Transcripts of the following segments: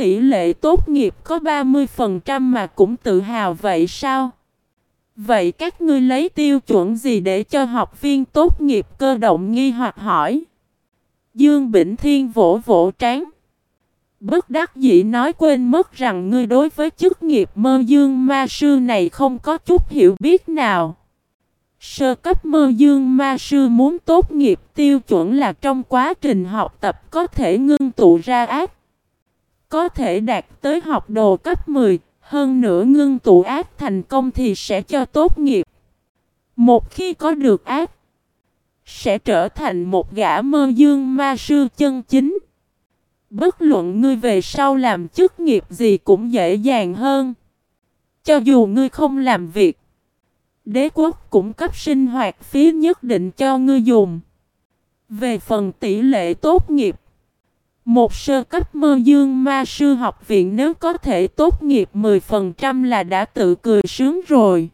tỷ lệ tốt nghiệp có 30% mà cũng tự hào vậy sao? Vậy các ngươi lấy tiêu chuẩn gì để cho học viên tốt nghiệp cơ động nghi hoặc hỏi? Dương Bỉnh Thiên vỗ vỗ trán. Bất đắc dĩ nói quên mất rằng ngươi đối với chức nghiệp mơ dương ma sư này không có chút hiểu biết nào. Sơ cấp mơ dương ma sư muốn tốt nghiệp tiêu chuẩn là trong quá trình học tập có thể ngưng tụ ra ác. Có thể đạt tới học đồ cấp 10, hơn nữa ngưng tụ ác thành công thì sẽ cho tốt nghiệp. Một khi có được ác, sẽ trở thành một gã mơ dương ma sư chân chính. Bất luận ngươi về sau làm chức nghiệp gì cũng dễ dàng hơn. Cho dù ngươi không làm việc, đế quốc cũng cấp sinh hoạt phí nhất định cho ngươi dùng. Về phần tỷ lệ tốt nghiệp, một sơ cấp mơ dương ma sư học viện nếu có thể tốt nghiệp 10% là đã tự cười sướng rồi.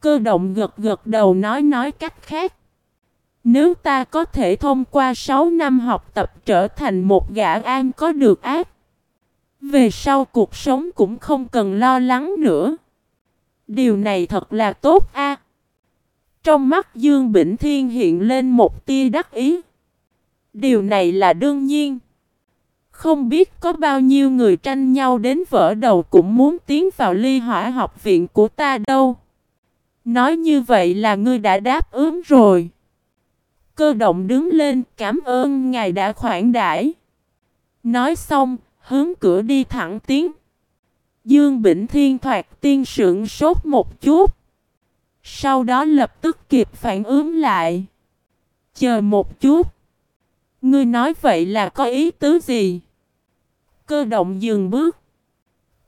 Cơ động gật gật đầu nói nói cách khác. Nếu ta có thể thông qua 6 năm học tập trở thành một gã an có được ác. Về sau cuộc sống cũng không cần lo lắng nữa. Điều này thật là tốt a. Trong mắt Dương Bỉnh Thiên hiện lên một tia đắc ý. Điều này là đương nhiên. Không biết có bao nhiêu người tranh nhau đến vỡ đầu cũng muốn tiến vào ly hỏa học viện của ta đâu. Nói như vậy là ngươi đã đáp ứng rồi. Cơ động đứng lên cảm ơn ngài đã khoản đãi. Nói xong, hướng cửa đi thẳng tiến. Dương Bỉnh Thiên thoạt tiên sượng sốt một chút. Sau đó lập tức kịp phản ứng lại. Chờ một chút. Ngươi nói vậy là có ý tứ gì? Cơ động dừng bước.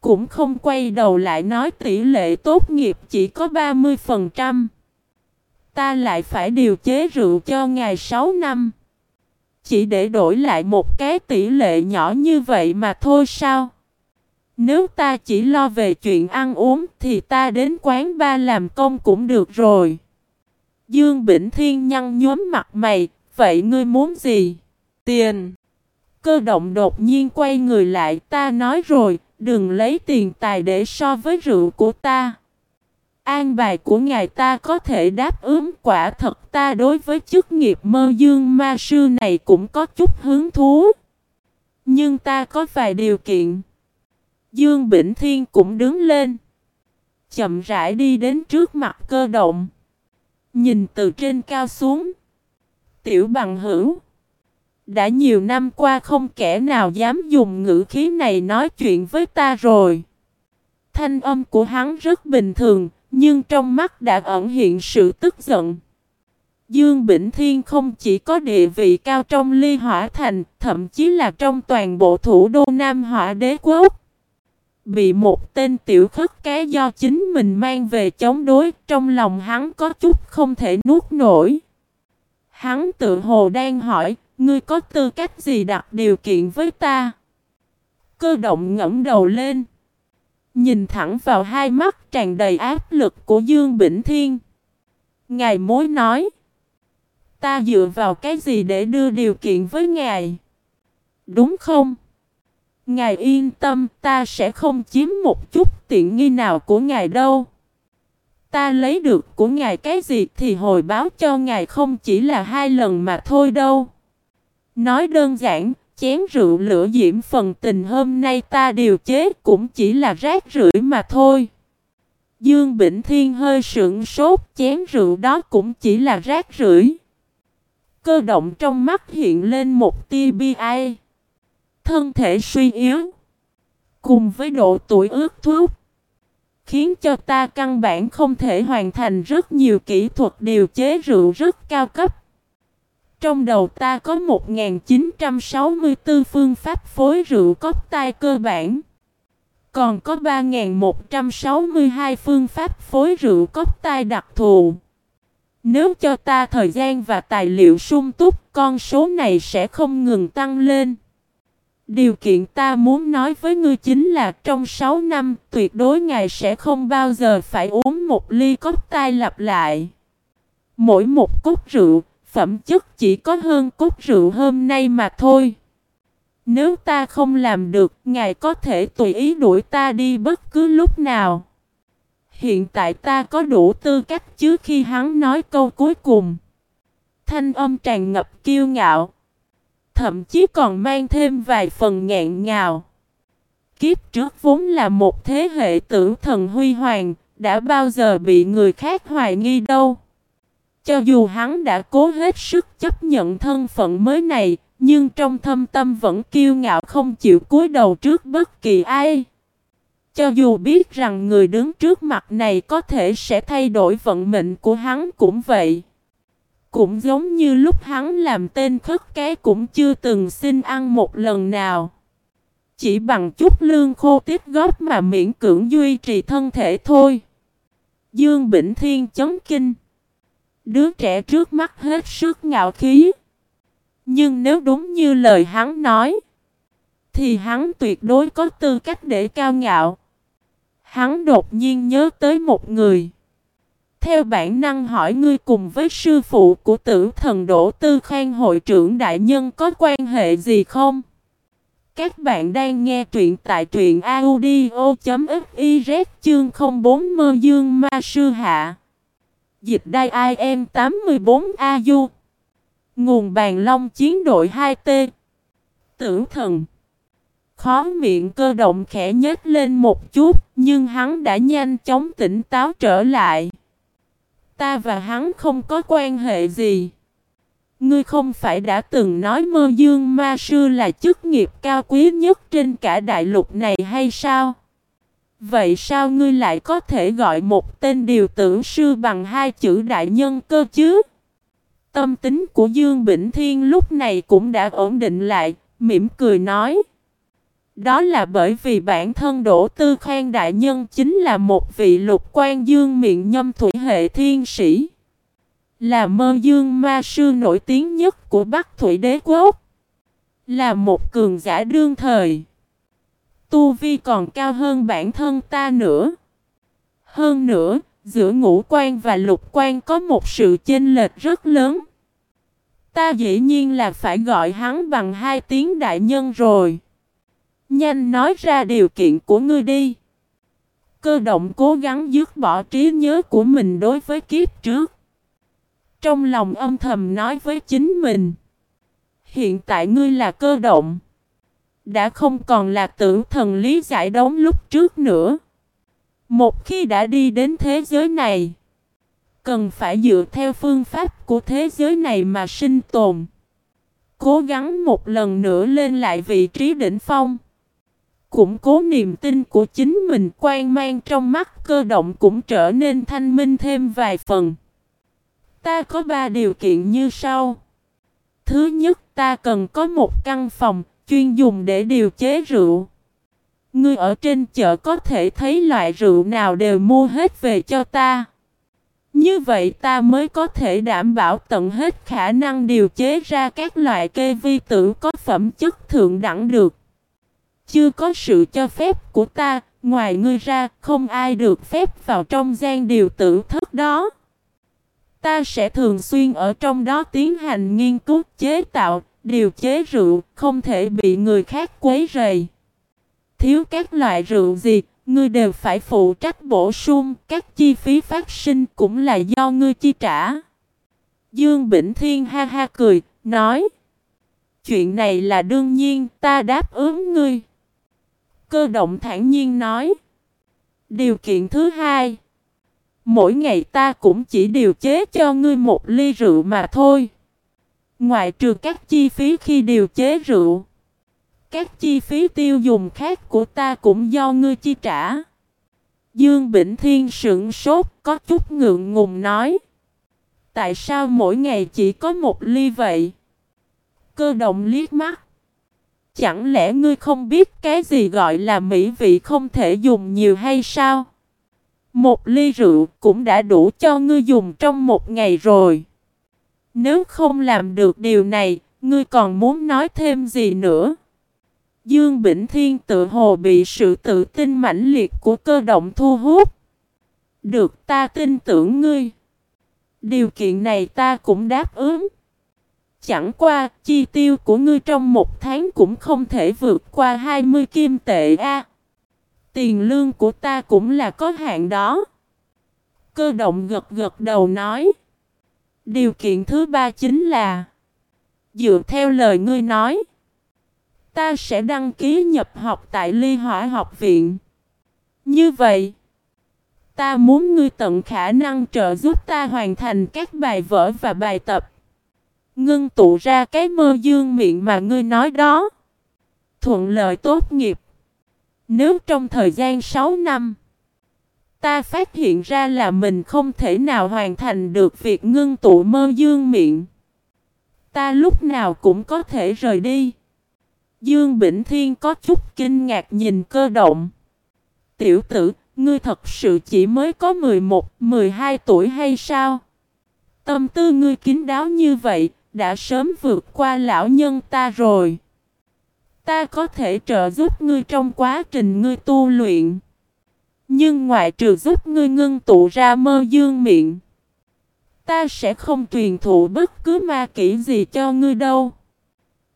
Cũng không quay đầu lại nói tỷ lệ tốt nghiệp chỉ có 30%. Ta lại phải điều chế rượu cho ngài 6 năm. Chỉ để đổi lại một cái tỷ lệ nhỏ như vậy mà thôi sao? Nếu ta chỉ lo về chuyện ăn uống thì ta đến quán ba làm công cũng được rồi. Dương Bỉnh Thiên nhăn nhóm mặt mày, vậy ngươi muốn gì? Tiền. Cơ động đột nhiên quay người lại ta nói rồi, đừng lấy tiền tài để so với rượu của ta. An bài của ngài ta có thể đáp ứng quả thật ta đối với chức nghiệp mơ dương ma sư này cũng có chút hứng thú. Nhưng ta có vài điều kiện. Dương Bỉnh Thiên cũng đứng lên. Chậm rãi đi đến trước mặt cơ động. Nhìn từ trên cao xuống. Tiểu bằng hữu. Đã nhiều năm qua không kẻ nào dám dùng ngữ khí này nói chuyện với ta rồi. Thanh âm của hắn rất bình thường, nhưng trong mắt đã ẩn hiện sự tức giận. Dương Bỉnh Thiên không chỉ có địa vị cao trong ly hỏa thành, thậm chí là trong toàn bộ thủ đô Nam Hỏa đế quốc. Bị một tên tiểu khất cái do chính mình mang về chống đối, trong lòng hắn có chút không thể nuốt nổi. Hắn tự hồ đang hỏi, ngươi có tư cách gì đặt điều kiện với ta? Cơ động ngẫm đầu lên. Nhìn thẳng vào hai mắt tràn đầy áp lực của Dương Bỉnh Thiên. Ngài mối nói. Ta dựa vào cái gì để đưa điều kiện với ngài? Đúng không? Ngài yên tâm, ta sẽ không chiếm một chút tiện nghi nào của ngài đâu. Ta lấy được của ngài cái gì thì hồi báo cho ngài không chỉ là hai lần mà thôi đâu. Nói đơn giản, chén rượu lửa diễm phần tình hôm nay ta điều chế cũng chỉ là rác rưởi mà thôi. Dương Bỉnh Thiên hơi sững sốt, chén rượu đó cũng chỉ là rác rưởi. Cơ động trong mắt hiện lên một tia bi ai. Thân thể suy yếu, cùng với độ tuổi ước thuốc, khiến cho ta căn bản không thể hoàn thành rất nhiều kỹ thuật điều chế rượu rất cao cấp. Trong đầu ta có 1964 phương pháp phối rượu cốc tai cơ bản. Còn có 3.162 phương pháp phối rượu cốc tai đặc thù. Nếu cho ta thời gian và tài liệu sung túc, con số này sẽ không ngừng tăng lên. Điều kiện ta muốn nói với ngươi chính là trong 6 năm tuyệt đối ngài sẽ không bao giờ phải uống một ly cốc tai lặp lại. Mỗi một cốc rượu phẩm chất chỉ có hơn cốt rượu hôm nay mà thôi. Nếu ta không làm được, ngài có thể tùy ý đuổi ta đi bất cứ lúc nào. Hiện tại ta có đủ tư cách chứ khi hắn nói câu cuối cùng. Thanh âm tràn ngập kiêu ngạo. Thậm chí còn mang thêm vài phần ngẹn ngào. Kiếp trước vốn là một thế hệ tử thần huy hoàng, đã bao giờ bị người khác hoài nghi đâu. Cho dù hắn đã cố hết sức chấp nhận thân phận mới này, nhưng trong thâm tâm vẫn kiêu ngạo không chịu cúi đầu trước bất kỳ ai. Cho dù biết rằng người đứng trước mặt này có thể sẽ thay đổi vận mệnh của hắn cũng vậy. Cũng giống như lúc hắn làm tên khất cái cũng chưa từng xin ăn một lần nào. Chỉ bằng chút lương khô tiết góp mà miễn cưỡng duy trì thân thể thôi. Dương Bỉnh Thiên chấn kinh. Đứa trẻ trước mắt hết sức ngạo khí. Nhưng nếu đúng như lời hắn nói, thì hắn tuyệt đối có tư cách để cao ngạo. Hắn đột nhiên nhớ tới một người. Theo bản năng hỏi ngươi cùng với sư phụ của tử thần Đỗ Tư Khang hội trưởng đại nhân có quan hệ gì không? Các bạn đang nghe truyện tại truyện audio.fiz chương 04 mơ dương ma sư hạ. Dịch đai IM84AU. Nguồn bàn long chiến đội 2T Tử thần Khó miệng cơ động khẽ nhếch lên một chút, Nhưng hắn đã nhanh chóng tỉnh táo trở lại Ta và hắn không có quan hệ gì Ngươi không phải đã từng nói mơ dương ma sư là chức nghiệp cao quý nhất trên cả đại lục này hay sao? Vậy sao ngươi lại có thể gọi một tên điều tử sư bằng hai chữ đại nhân cơ chứ? Tâm tính của Dương Bỉnh Thiên lúc này cũng đã ổn định lại, mỉm cười nói. Đó là bởi vì bản thân Đỗ Tư Khang Đại Nhân chính là một vị lục quan dương miệng nhâm thủy hệ thiên sĩ. Là mơ dương ma sư nổi tiếng nhất của Bắc Thủy Đế Quốc. Là một cường giả đương thời. Tu Vi còn cao hơn bản thân ta nữa. Hơn nữa, giữa ngũ quan và lục quan có một sự chênh lệch rất lớn. Ta dĩ nhiên là phải gọi hắn bằng hai tiếng đại nhân rồi. Nhanh nói ra điều kiện của ngươi đi. Cơ động cố gắng dứt bỏ trí nhớ của mình đối với kiếp trước. Trong lòng âm thầm nói với chính mình. Hiện tại ngươi là cơ động. Đã không còn là tử thần lý giải đống lúc trước nữa. Một khi đã đi đến thế giới này. Cần phải dựa theo phương pháp của thế giới này mà sinh tồn. Cố gắng một lần nữa lên lại vị trí đỉnh phong. Củng cố niềm tin của chính mình quan mang trong mắt cơ động cũng trở nên thanh minh thêm vài phần. Ta có ba điều kiện như sau. Thứ nhất, ta cần có một căn phòng chuyên dùng để điều chế rượu. Ngươi ở trên chợ có thể thấy loại rượu nào đều mua hết về cho ta. Như vậy ta mới có thể đảm bảo tận hết khả năng điều chế ra các loại kê vi tử có phẩm chất thượng đẳng được. Chưa có sự cho phép của ta, ngoài ngươi ra, không ai được phép vào trong gian điều tử thất đó. Ta sẽ thường xuyên ở trong đó tiến hành nghiên cứu chế tạo, điều chế rượu, không thể bị người khác quấy rầy. Thiếu các loại rượu gì, ngươi đều phải phụ trách bổ sung, các chi phí phát sinh cũng là do ngươi chi trả. Dương Bỉnh Thiên ha ha cười, nói. Chuyện này là đương nhiên, ta đáp ứng ngươi. Cơ động thản nhiên nói. Điều kiện thứ hai. Mỗi ngày ta cũng chỉ điều chế cho ngươi một ly rượu mà thôi. Ngoại trừ các chi phí khi điều chế rượu. Các chi phí tiêu dùng khác của ta cũng do ngươi chi trả. Dương Bỉnh Thiên sững sốt, có chút ngượng ngùng nói. Tại sao mỗi ngày chỉ có một ly vậy? Cơ động liếc mắt. Chẳng lẽ ngươi không biết cái gì gọi là mỹ vị không thể dùng nhiều hay sao? Một ly rượu cũng đã đủ cho ngươi dùng trong một ngày rồi. Nếu không làm được điều này, ngươi còn muốn nói thêm gì nữa? Dương Bỉnh Thiên tự hồ bị sự tự tin mãnh liệt của cơ động thu hút. Được ta tin tưởng ngươi. Điều kiện này ta cũng đáp ứng. Chẳng qua, chi tiêu của ngươi trong một tháng cũng không thể vượt qua 20 kim tệ a. Tiền lương của ta cũng là có hạn đó. Cơ động gật gật đầu nói. Điều kiện thứ ba chính là, Dựa theo lời ngươi nói, Ta sẽ đăng ký nhập học tại Ly Hỏa học viện. Như vậy, Ta muốn ngươi tận khả năng trợ giúp ta hoàn thành các bài vở và bài tập. Ngưng tụ ra cái mơ dương miệng mà ngươi nói đó. Thuận lợi tốt nghiệp. Nếu trong thời gian 6 năm Ta phát hiện ra là mình không thể nào hoàn thành được việc ngưng tụ mơ dương miệng. Ta lúc nào cũng có thể rời đi. Dương Bỉnh Thiên có chút kinh ngạc nhìn cơ động. Tiểu tử, ngươi thật sự chỉ mới có 11, 12 tuổi hay sao? Tâm tư ngươi kín đáo như vậy, đã sớm vượt qua lão nhân ta rồi. Ta có thể trợ giúp ngươi trong quá trình ngươi tu luyện. Nhưng ngoại trừ giúp ngươi ngưng tụ ra mơ dương miệng. Ta sẽ không truyền thụ bất cứ ma kỹ gì cho ngươi đâu.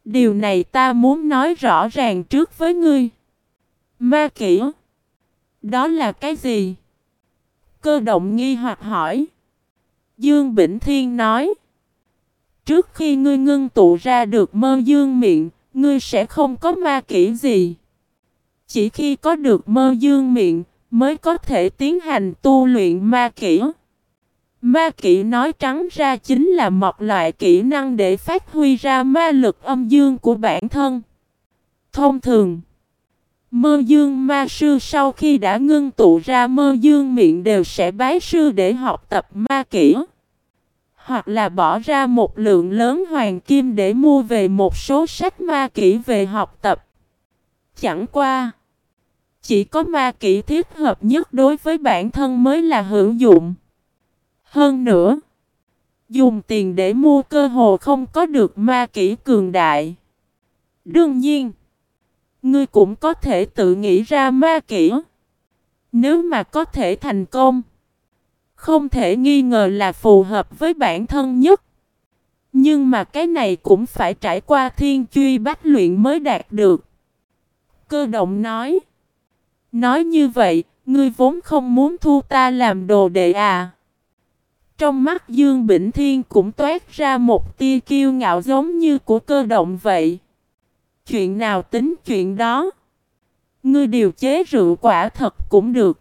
Điều này ta muốn nói rõ ràng trước với ngươi. Ma kỹ? Đó là cái gì? Cơ động nghi hoặc hỏi. Dương Bỉnh Thiên nói. Trước khi ngươi ngưng tụ ra được mơ dương miệng, ngươi sẽ không có ma kỹ gì. Chỉ khi có được mơ dương miệng, mới có thể tiến hành tu luyện ma kỹ. Ma kỹ nói trắng ra chính là một loại kỹ năng để phát huy ra ma lực âm dương của bản thân. Thông thường, mơ dương ma sư sau khi đã ngưng tụ ra mơ dương miệng đều sẽ bái sư để học tập ma kỹ. Hoặc là bỏ ra một lượng lớn hoàng kim để mua về một số sách ma kỹ về học tập. Chẳng qua chỉ có ma kỹ thiết hợp nhất đối với bản thân mới là hữu dụng. Hơn nữa, dùng tiền để mua cơ hồ không có được ma kỹ cường đại. Đương nhiên, ngươi cũng có thể tự nghĩ ra ma kỹ. Nếu mà có thể thành công, không thể nghi ngờ là phù hợp với bản thân nhất. Nhưng mà cái này cũng phải trải qua thiên truy bách luyện mới đạt được. Cơ động nói. Nói như vậy, ngươi vốn không muốn thu ta làm đồ đệ à? Trong mắt Dương Bỉnh Thiên cũng toát ra một tia kiêu ngạo giống như của cơ động vậy. Chuyện nào tính chuyện đó? Ngươi điều chế rượu quả thật cũng được.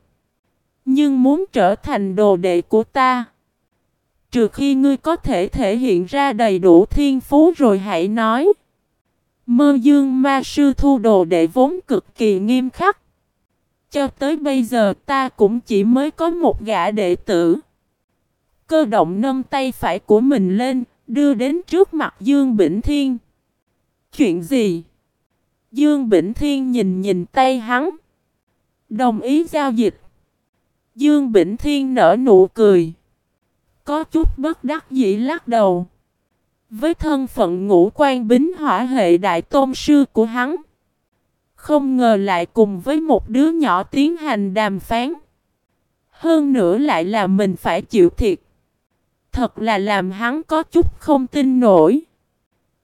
Nhưng muốn trở thành đồ đệ của ta. Trừ khi ngươi có thể thể hiện ra đầy đủ thiên phú rồi hãy nói. Mơ dương ma sư thu đồ đệ vốn cực kỳ nghiêm khắc. Cho tới bây giờ ta cũng chỉ mới có một gã đệ tử. Cơ động nâng tay phải của mình lên, đưa đến trước mặt Dương Bỉnh Thiên. Chuyện gì? Dương Bỉnh Thiên nhìn nhìn tay hắn. Đồng ý giao dịch. Dương Bỉnh Thiên nở nụ cười. Có chút bất đắc dĩ lắc đầu. Với thân phận ngũ quan bính hỏa hệ đại tôn sư của hắn. Không ngờ lại cùng với một đứa nhỏ tiến hành đàm phán. Hơn nữa lại là mình phải chịu thiệt. Thật là làm hắn có chút không tin nổi.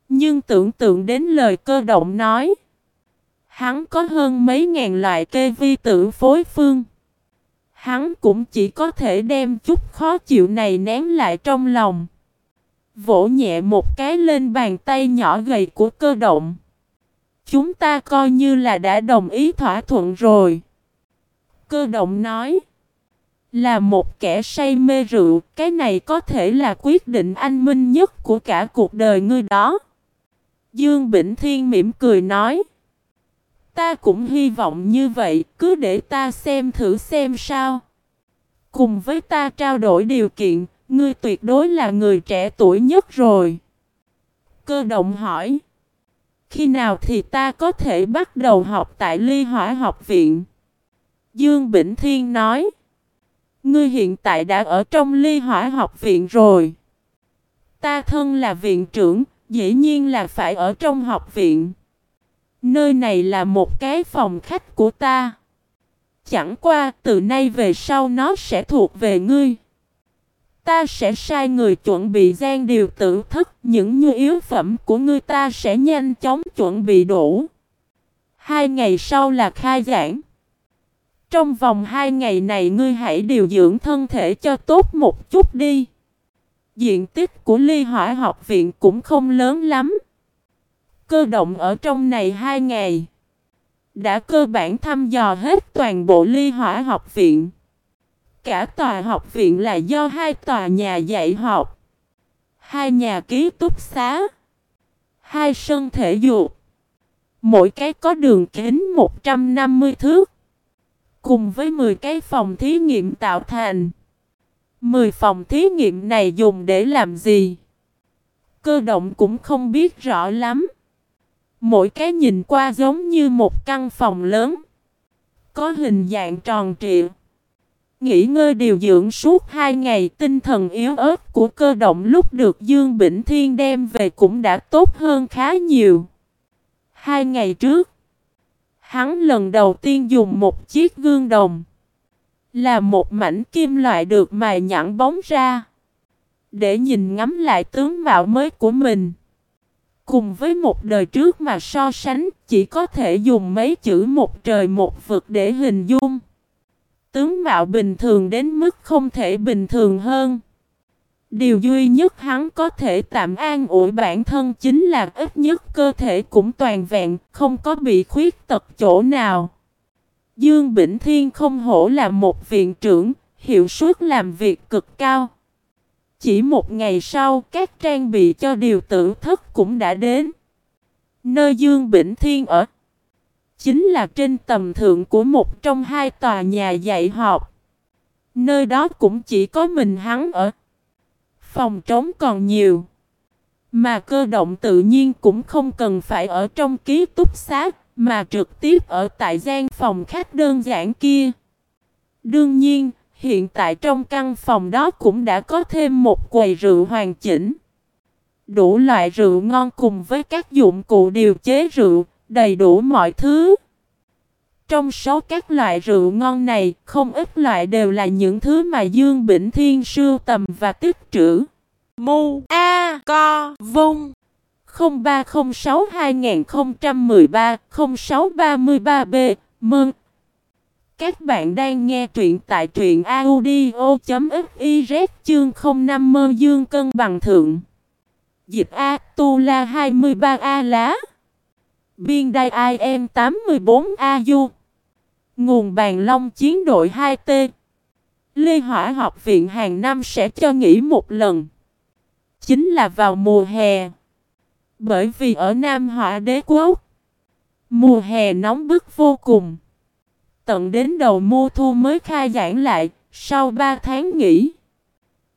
Nhưng tưởng tượng đến lời cơ động nói. Hắn có hơn mấy ngàn loại kê vi tử phối phương. Hắn cũng chỉ có thể đem chút khó chịu này nén lại trong lòng. Vỗ nhẹ một cái lên bàn tay nhỏ gầy của cơ động. Chúng ta coi như là đã đồng ý thỏa thuận rồi. Cơ động nói. Là một kẻ say mê rượu, cái này có thể là quyết định anh minh nhất của cả cuộc đời ngươi đó. Dương Bỉnh Thiên mỉm cười nói. Ta cũng hy vọng như vậy, cứ để ta xem thử xem sao. Cùng với ta trao đổi điều kiện, ngươi tuyệt đối là người trẻ tuổi nhất rồi. Cơ động hỏi. Khi nào thì ta có thể bắt đầu học tại Ly Hỏa học viện? Dương Bỉnh Thiên nói. Ngươi hiện tại đã ở trong Ly Hỏa học viện rồi. Ta thân là viện trưởng, dĩ nhiên là phải ở trong học viện. Nơi này là một cái phòng khách của ta. Chẳng qua từ nay về sau nó sẽ thuộc về ngươi. Ta sẽ sai người chuẩn bị gian điều tử thức, những nhu yếu phẩm của ngươi ta sẽ nhanh chóng chuẩn bị đủ. Hai ngày sau là khai giảng. Trong vòng hai ngày này ngươi hãy điều dưỡng thân thể cho tốt một chút đi. Diện tích của ly hỏa học viện cũng không lớn lắm. Cơ động ở trong này hai ngày. Đã cơ bản thăm dò hết toàn bộ ly hỏa học viện. Cả tòa học viện là do hai tòa nhà dạy học. Hai nhà ký túc xá. Hai sân thể dục. Mỗi cái có đường kính 150 thước. Cùng với 10 cái phòng thí nghiệm tạo thành. 10 phòng thí nghiệm này dùng để làm gì? Cơ động cũng không biết rõ lắm. Mỗi cái nhìn qua giống như một căn phòng lớn. Có hình dạng tròn trịa. Nghỉ ngơi điều dưỡng suốt hai ngày tinh thần yếu ớt của cơ động lúc được Dương Bỉnh Thiên đem về cũng đã tốt hơn khá nhiều. Hai ngày trước, hắn lần đầu tiên dùng một chiếc gương đồng. Là một mảnh kim loại được mài nhẵn bóng ra. Để nhìn ngắm lại tướng mạo mới của mình. Cùng với một đời trước mà so sánh chỉ có thể dùng mấy chữ một trời một vực để hình dung. Tướng mạo bình thường đến mức không thể bình thường hơn. Điều duy nhất hắn có thể tạm an ủi bản thân chính là ít nhất cơ thể cũng toàn vẹn, không có bị khuyết tật chỗ nào. Dương Bỉnh Thiên không hổ là một viện trưởng, hiệu suất làm việc cực cao. Chỉ một ngày sau, các trang bị cho điều tử thất cũng đã đến. Nơi Dương Bỉnh Thiên ở, chính là trên tầm thượng của một trong hai tòa nhà dạy học. Nơi đó cũng chỉ có mình hắn ở. Phòng trống còn nhiều. Mà cơ động tự nhiên cũng không cần phải ở trong ký túc xá, mà trực tiếp ở tại gian phòng khách đơn giản kia. Đương nhiên, hiện tại trong căn phòng đó cũng đã có thêm một quầy rượu hoàn chỉnh. Đủ loại rượu ngon cùng với các dụng cụ điều chế rượu, đầy đủ mọi thứ. Trong số các loại rượu ngon này, không ít loại đều là những thứ mà Dương Bỉnh Thiên sưu tầm và tích trữ. Mu A Co Vung 0306 2013 0633 B Mừng! Các bạn đang nghe truyện tại truyện audio.fiz chương 05 mơ dương cân bằng thượng. Dịch A Tu La 23 A lá. Biên đai IM 84 A Du. Nguồn bàn long chiến đội 2T. Lê Hỏa học viện hàng năm sẽ cho nghỉ một lần. Chính là vào mùa hè. Bởi vì ở Nam Hỏa đế quốc. Mùa hè nóng bức vô cùng. Tận đến đầu mùa thu mới khai giảng lại. Sau 3 tháng nghỉ.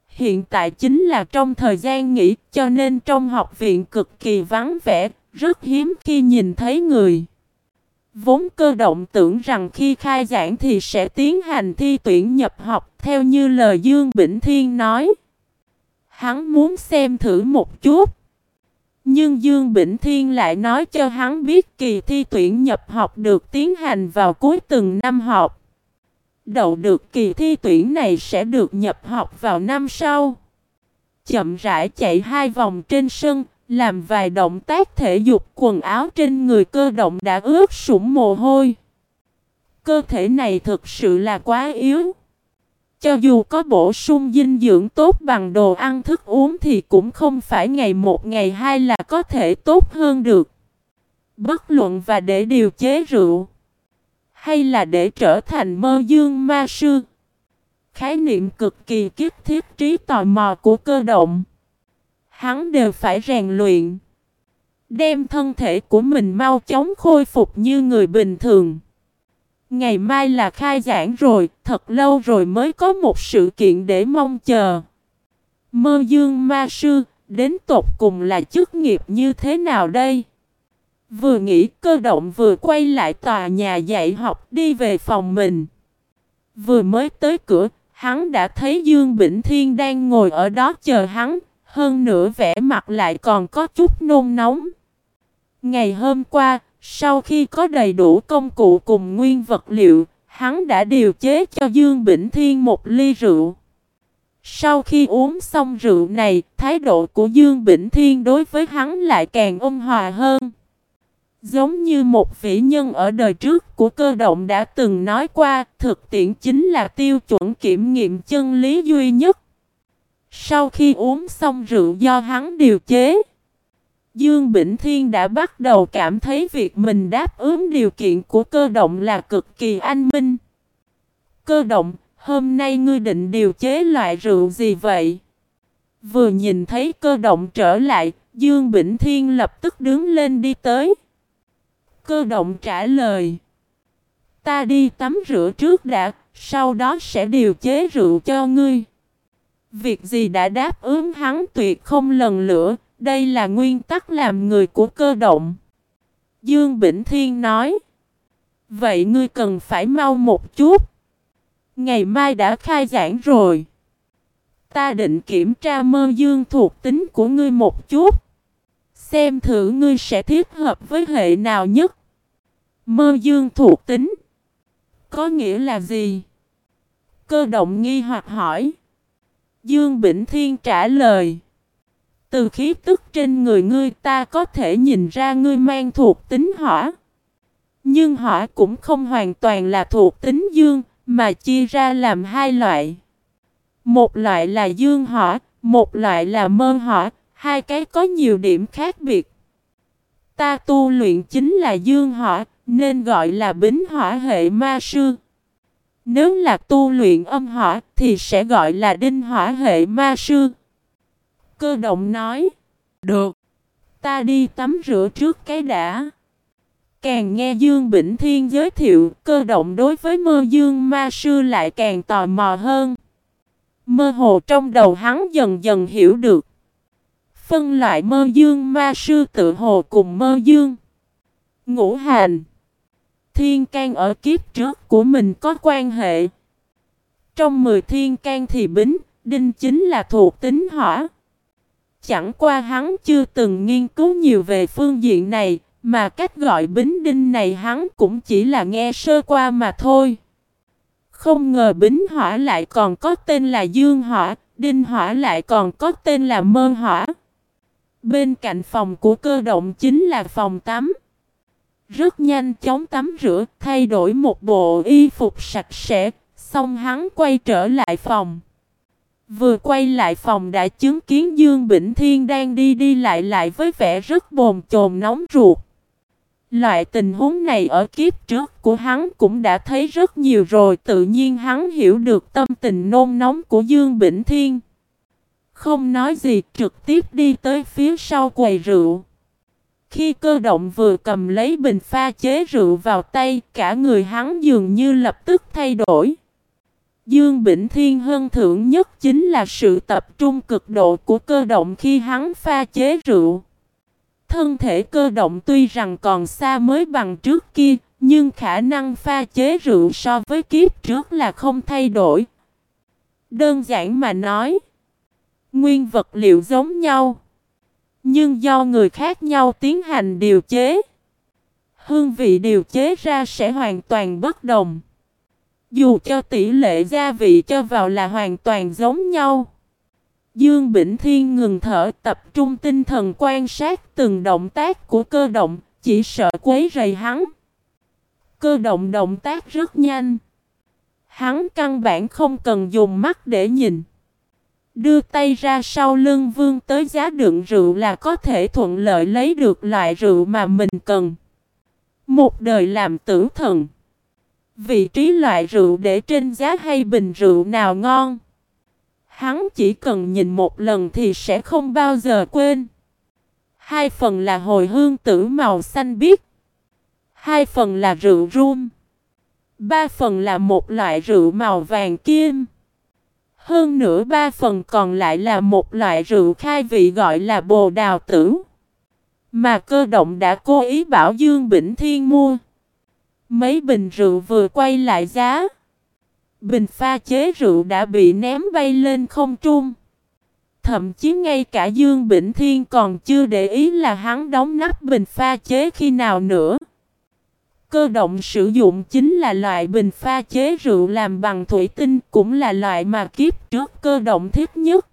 Hiện tại chính là trong thời gian nghỉ cho nên trong học viện cực kỳ vắng vẻ, rất hiếm khi nhìn thấy người. Vốn cơ động tưởng rằng khi khai giảng thì sẽ tiến hành thi tuyển nhập học theo như lời Dương Bỉnh Thiên nói. Hắn muốn xem thử một chút. Nhưng Dương Bỉnh Thiên lại nói cho hắn biết kỳ thi tuyển nhập học được tiến hành vào cuối từng năm học. Đậu được kỳ thi tuyển này sẽ được nhập học vào năm sau. Chậm rãi chạy hai vòng trên sân, làm vài động tác thể dục, quần áo trên người cơ động đã ướt sũng mồ hôi. Cơ thể này thực sự là quá yếu. Cho dù có bổ sung dinh dưỡng tốt bằng đồ ăn thức uống thì cũng không phải ngày một, ngày hai là có thể tốt hơn được. Bất luận và để điều chế rượu. Hay là để trở thành mơ dương ma sư. Khái niệm cực kỳ kiếp thiết trí tò mò của cơ động hắn đều phải rèn luyện. Đem thân thể của mình mau chóng khôi phục như người bình thường. Ngày mai là khai giảng rồi, thật lâu rồi mới có một sự kiện để mong chờ. Mơ dương ma sư, đến tột cùng là chức nghiệp như thế nào đây? Vừa nghĩ cơ động vừa quay lại tòa nhà dạy học đi về phòng mình. Vừa mới tới cửa, hắn đã thấy Dương Bỉnh Thiên đang ngồi ở đó chờ hắn, hơn nữa vẻ mặt lại còn có chút nôn nóng. Ngày hôm qua, sau khi có đầy đủ công cụ cùng nguyên vật liệu, hắn đã điều chế cho Dương Bỉnh Thiên một ly rượu. Sau khi uống xong rượu này, thái độ của Dương Bỉnh Thiên đối với hắn lại càng ôn hòa hơn. Giống như một vĩ nhân ở đời trước của cơ động đã từng nói qua, thực tiễn chính là tiêu chuẩn kiểm nghiệm chân lý duy nhất. Sau khi uống xong rượu do hắn điều chế, Dương Bỉnh Thiên đã bắt đầu cảm thấy việc mình đáp ứng điều kiện của cơ động là cực kỳ anh minh. Cơ động, hôm nay ngươi định điều chế loại rượu gì vậy? Vừa nhìn thấy cơ động trở lại, Dương Bỉnh Thiên lập tức đứng lên đi tới. Cơ động trả lời. Ta đi tắm rửa trước đã, sau đó sẽ điều chế rượu cho ngươi. Việc gì đã đáp ứng hắn tuyệt không lần lửa, đây là nguyên tắc làm người của cơ động. Dương Bỉnh Thiên nói. Vậy ngươi cần phải mau một chút. Ngày mai đã khai giảng rồi. Ta định kiểm tra mơ dương thuộc tính của ngươi một chút. Xem thử ngươi sẽ thiết hợp với hệ nào nhất. Mơ dương thuộc tính. Có nghĩa là gì? Cơ động nghi hoặc hỏi. Dương Bỉnh Thiên trả lời. Từ khí tức trên người ngươi ta có thể nhìn ra ngươi mang thuộc tính hỏa. Nhưng hỏa cũng không hoàn toàn là thuộc tính dương, mà chia ra làm hai loại. Một loại là dương hỏa, một loại là mơ hỏa, hai cái có nhiều điểm khác biệt. Ta tu luyện chính là dương hỏa, nên gọi là bính hỏa hệ ma sư. Nếu là tu luyện âm hỏa thì sẽ gọi là đinh hỏa hệ ma sư. Cơ động nói. Được. Ta đi tắm rửa trước cái đã. Càng nghe Dương Bỉnh Thiên giới thiệu, cơ động đối với mơ Dương ma sư lại càng tò mò hơn. Mơ hồ trong đầu hắn dần dần hiểu được. Phân loại mơ Dương ma sư tự hồ cùng mơ Dương. Ngũ hành. Thiên can ở kiếp trước của mình có quan hệ. Trong 10 thiên can thì bính, đinh chính là thuộc tính hỏa. Chẳng qua hắn chưa từng nghiên cứu nhiều về phương diện này, mà cách gọi bính đinh này hắn cũng chỉ là nghe sơ qua mà thôi. Không ngờ bính hỏa lại còn có tên là dương hỏa, đinh hỏa lại còn có tên là mơ hỏa. Bên cạnh phòng của cơ động chính là phòng tắm. Rất nhanh chóng tắm rửa, thay đổi một bộ y phục sạch sẽ, xong hắn quay trở lại phòng. Vừa quay lại phòng đã chứng kiến Dương Bỉnh Thiên đang đi đi lại lại với vẻ rất bồn chồn nóng ruột. Loại tình huống này ở kiếp trước của hắn cũng đã thấy rất nhiều rồi tự nhiên hắn hiểu được tâm tình nôn nóng của Dương Bỉnh Thiên. Không nói gì trực tiếp đi tới phía sau quầy rượu. Khi cơ động vừa cầm lấy bình pha chế rượu vào tay cả người hắn dường như lập tức thay đổi. Dương Bỉnh Thiên hơn thưởng nhất chính là sự tập trung cực độ của cơ động khi hắn pha chế rượu. Thân thể cơ động tuy rằng còn xa mới bằng trước kia, nhưng khả năng pha chế rượu so với kiếp trước là không thay đổi. Đơn giản mà nói, nguyên vật liệu giống nhau, nhưng do người khác nhau tiến hành điều chế, hương vị điều chế ra sẽ hoàn toàn bất đồng. Dù cho tỷ lệ gia vị cho vào là hoàn toàn giống nhau. Dương Bỉnh Thiên ngừng thở tập trung tinh thần quan sát từng động tác của cơ động, chỉ sợ quấy rầy hắn. Cơ động động tác rất nhanh. Hắn căn bản không cần dùng mắt để nhìn. Đưa tay ra sau lưng vương tới giá đựng rượu là có thể thuận lợi lấy được loại rượu mà mình cần. Một đời làm tử thần. Vị trí loại rượu để trên giá hay bình rượu nào ngon. Hắn chỉ cần nhìn một lần thì sẽ không bao giờ quên. Hai phần là hồi hương tử màu xanh biếc. Hai phần là rượu rum. Ba phần là một loại rượu màu vàng kim. Hơn nữa ba phần còn lại là một loại rượu khai vị gọi là bồ đào tử. Mà cơ động đã cố ý bảo Dương Bỉnh Thiên mua. Mấy bình rượu vừa quay lại giá. Bình pha chế rượu đã bị ném bay lên không trung. Thậm chí ngay cả Dương Bỉnh Thiên còn chưa để ý là hắn đóng nắp bình pha chế khi nào nữa. Cơ động sử dụng chính là loại bình pha chế rượu làm bằng thủy tinh, cũng là loại mà kiếp trước cơ động thích nhất.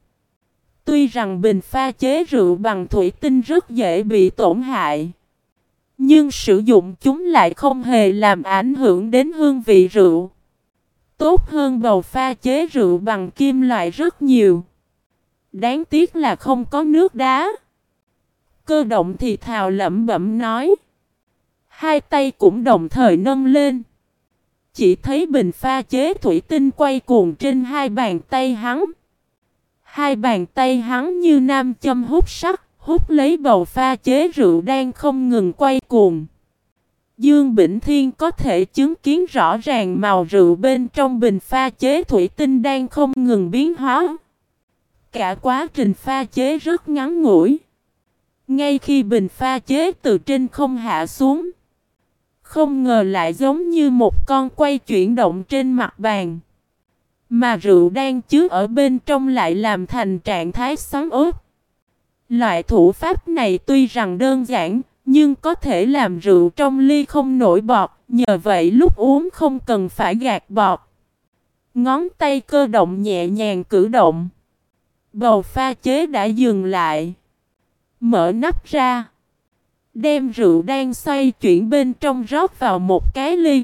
Tuy rằng bình pha chế rượu bằng thủy tinh rất dễ bị tổn hại. Nhưng sử dụng chúng lại không hề làm ảnh hưởng đến hương vị rượu. Tốt hơn bầu pha chế rượu bằng kim loại rất nhiều. Đáng tiếc là không có nước đá. Cơ động thì thào lẩm bẩm nói. Hai tay cũng đồng thời nâng lên. Chỉ thấy bình pha chế thủy tinh quay cuồng trên hai bàn tay hắn. Hai bàn tay hắn như nam châm hút sắt, hút lấy bầu pha chế rượu đang không ngừng quay cuồng. Dương Bỉnh Thiên có thể chứng kiến rõ ràng màu rượu bên trong bình pha chế thủy tinh đang không ngừng biến hóa. Cả quá trình pha chế rất ngắn ngủi. Ngay khi bình pha chế từ trên không hạ xuống, không ngờ lại giống như một con quay chuyển động trên mặt bàn. Mà rượu đang chứa ở bên trong lại làm thành trạng thái xoắn ướt. Loại thủ pháp này tuy rằng đơn giản, nhưng có thể làm rượu trong ly không nổi bọt, nhờ vậy lúc uống không cần phải gạt bọt. Ngón tay cơ động nhẹ nhàng cử động. Bầu pha chế đã dừng lại. Mở nắp ra. Đem rượu đang xoay chuyển bên trong rót vào một cái ly.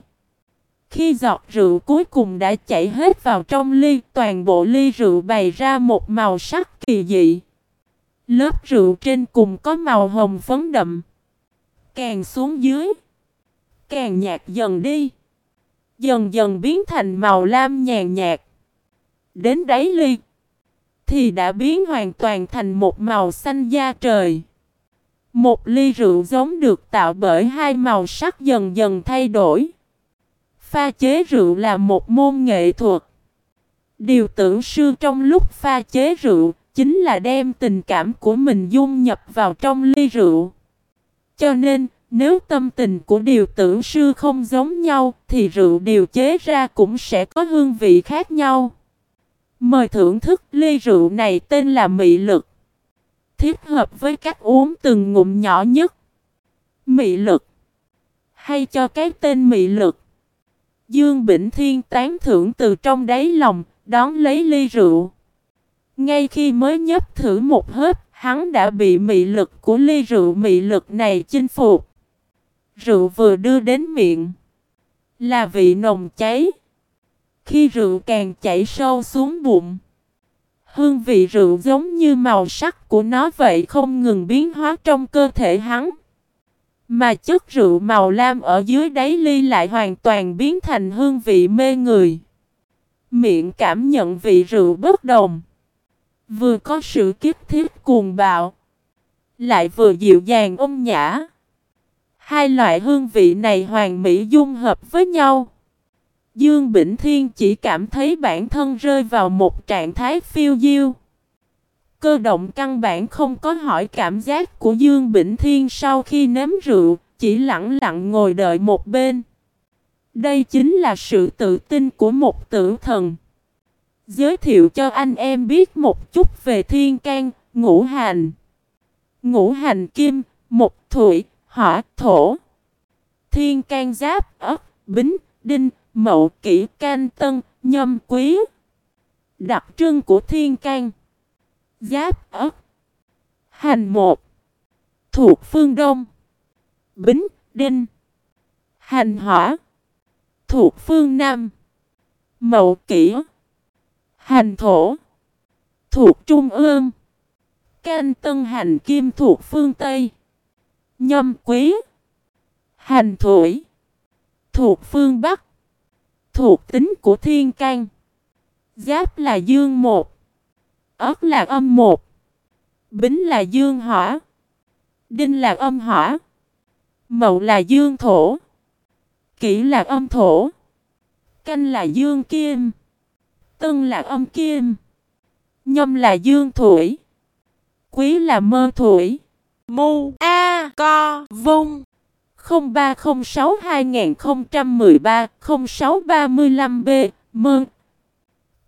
Khi giọt rượu cuối cùng đã chảy hết vào trong ly, toàn bộ ly rượu bày ra một màu sắc kỳ dị. Lớp rượu trên cùng có màu hồng phấn đậm. Càng xuống dưới, càng nhạt dần đi. Dần dần biến thành màu lam nhàn nhạt. Đến đáy ly, thì đã biến hoàn toàn thành một màu xanh da trời. Một ly rượu giống được tạo bởi hai màu sắc dần dần thay đổi. Pha chế rượu là một môn nghệ thuật. Điều tưởng sư trong lúc pha chế rượu chính là đem tình cảm của mình dung nhập vào trong ly rượu. Cho nên, nếu tâm tình của điều tưởng sư không giống nhau thì rượu điều chế ra cũng sẽ có hương vị khác nhau. Mời thưởng thức ly rượu này tên là mị lực. Thiết hợp với cách uống từng ngụm nhỏ nhất. Mị lực. Hay cho cái tên mị lực. Dương Bỉnh Thiên tán thưởng từ trong đáy lòng, đón lấy ly rượu. Ngay khi mới nhấp thử một hớp, hắn đã bị mị lực của ly rượu mị lực này chinh phục. Rượu vừa đưa đến miệng, là vị nồng cháy. Khi rượu càng chảy sâu xuống bụng, hương vị rượu giống như màu sắc của nó vậy không ngừng biến hóa trong cơ thể hắn. Mà chất rượu màu lam ở dưới đáy ly lại hoàn toàn biến thành hương vị mê người. Miệng cảm nhận vị rượu bất đồng. Vừa có sự kiếp thiết cuồng bạo. Lại vừa dịu dàng ôn nhã. Hai loại hương vị này hoàn mỹ dung hợp với nhau. Dương Bỉnh Thiên chỉ cảm thấy bản thân rơi vào một trạng thái phiêu diêu. Cơ động căn bản không có hỏi cảm giác của Dương Bỉnh Thiên sau khi nếm rượu, chỉ lặng lặng ngồi đợi một bên. Đây chính là sự tự tin của một tử thần. Giới thiệu cho anh em biết một chút về thiên can, ngũ hành. Ngũ hành kim, một thủy, hỏa, thổ. Thiên can giáp, ất, bính, đinh, mậu, kỷ, can, tân, nhâm, quý. Đặc trưng của thiên can. Giáp, ất. Hành một. Thuộc phương đông. Bính, đinh. Hành hỏa. Thuộc phương nam. Mậu kỷ. Hành thổ. Thuộc trung ương. Canh tân hành kim thuộc phương Tây. Nhâm quý. Hành thủy. Thuộc phương Bắc. Thuộc tính của thiên can. Giáp là dương một. Ất là âm một. Bính là dương hỏa. Đinh là âm hỏa. Mậu là dương thổ. Kỷ là âm thổ. Canh là dương kim. Tân là âm kim. Nhâm là dương thủy. Quý là mơ thủy. Mu, A, Co, Vung 0306 2013 0635 B Mơ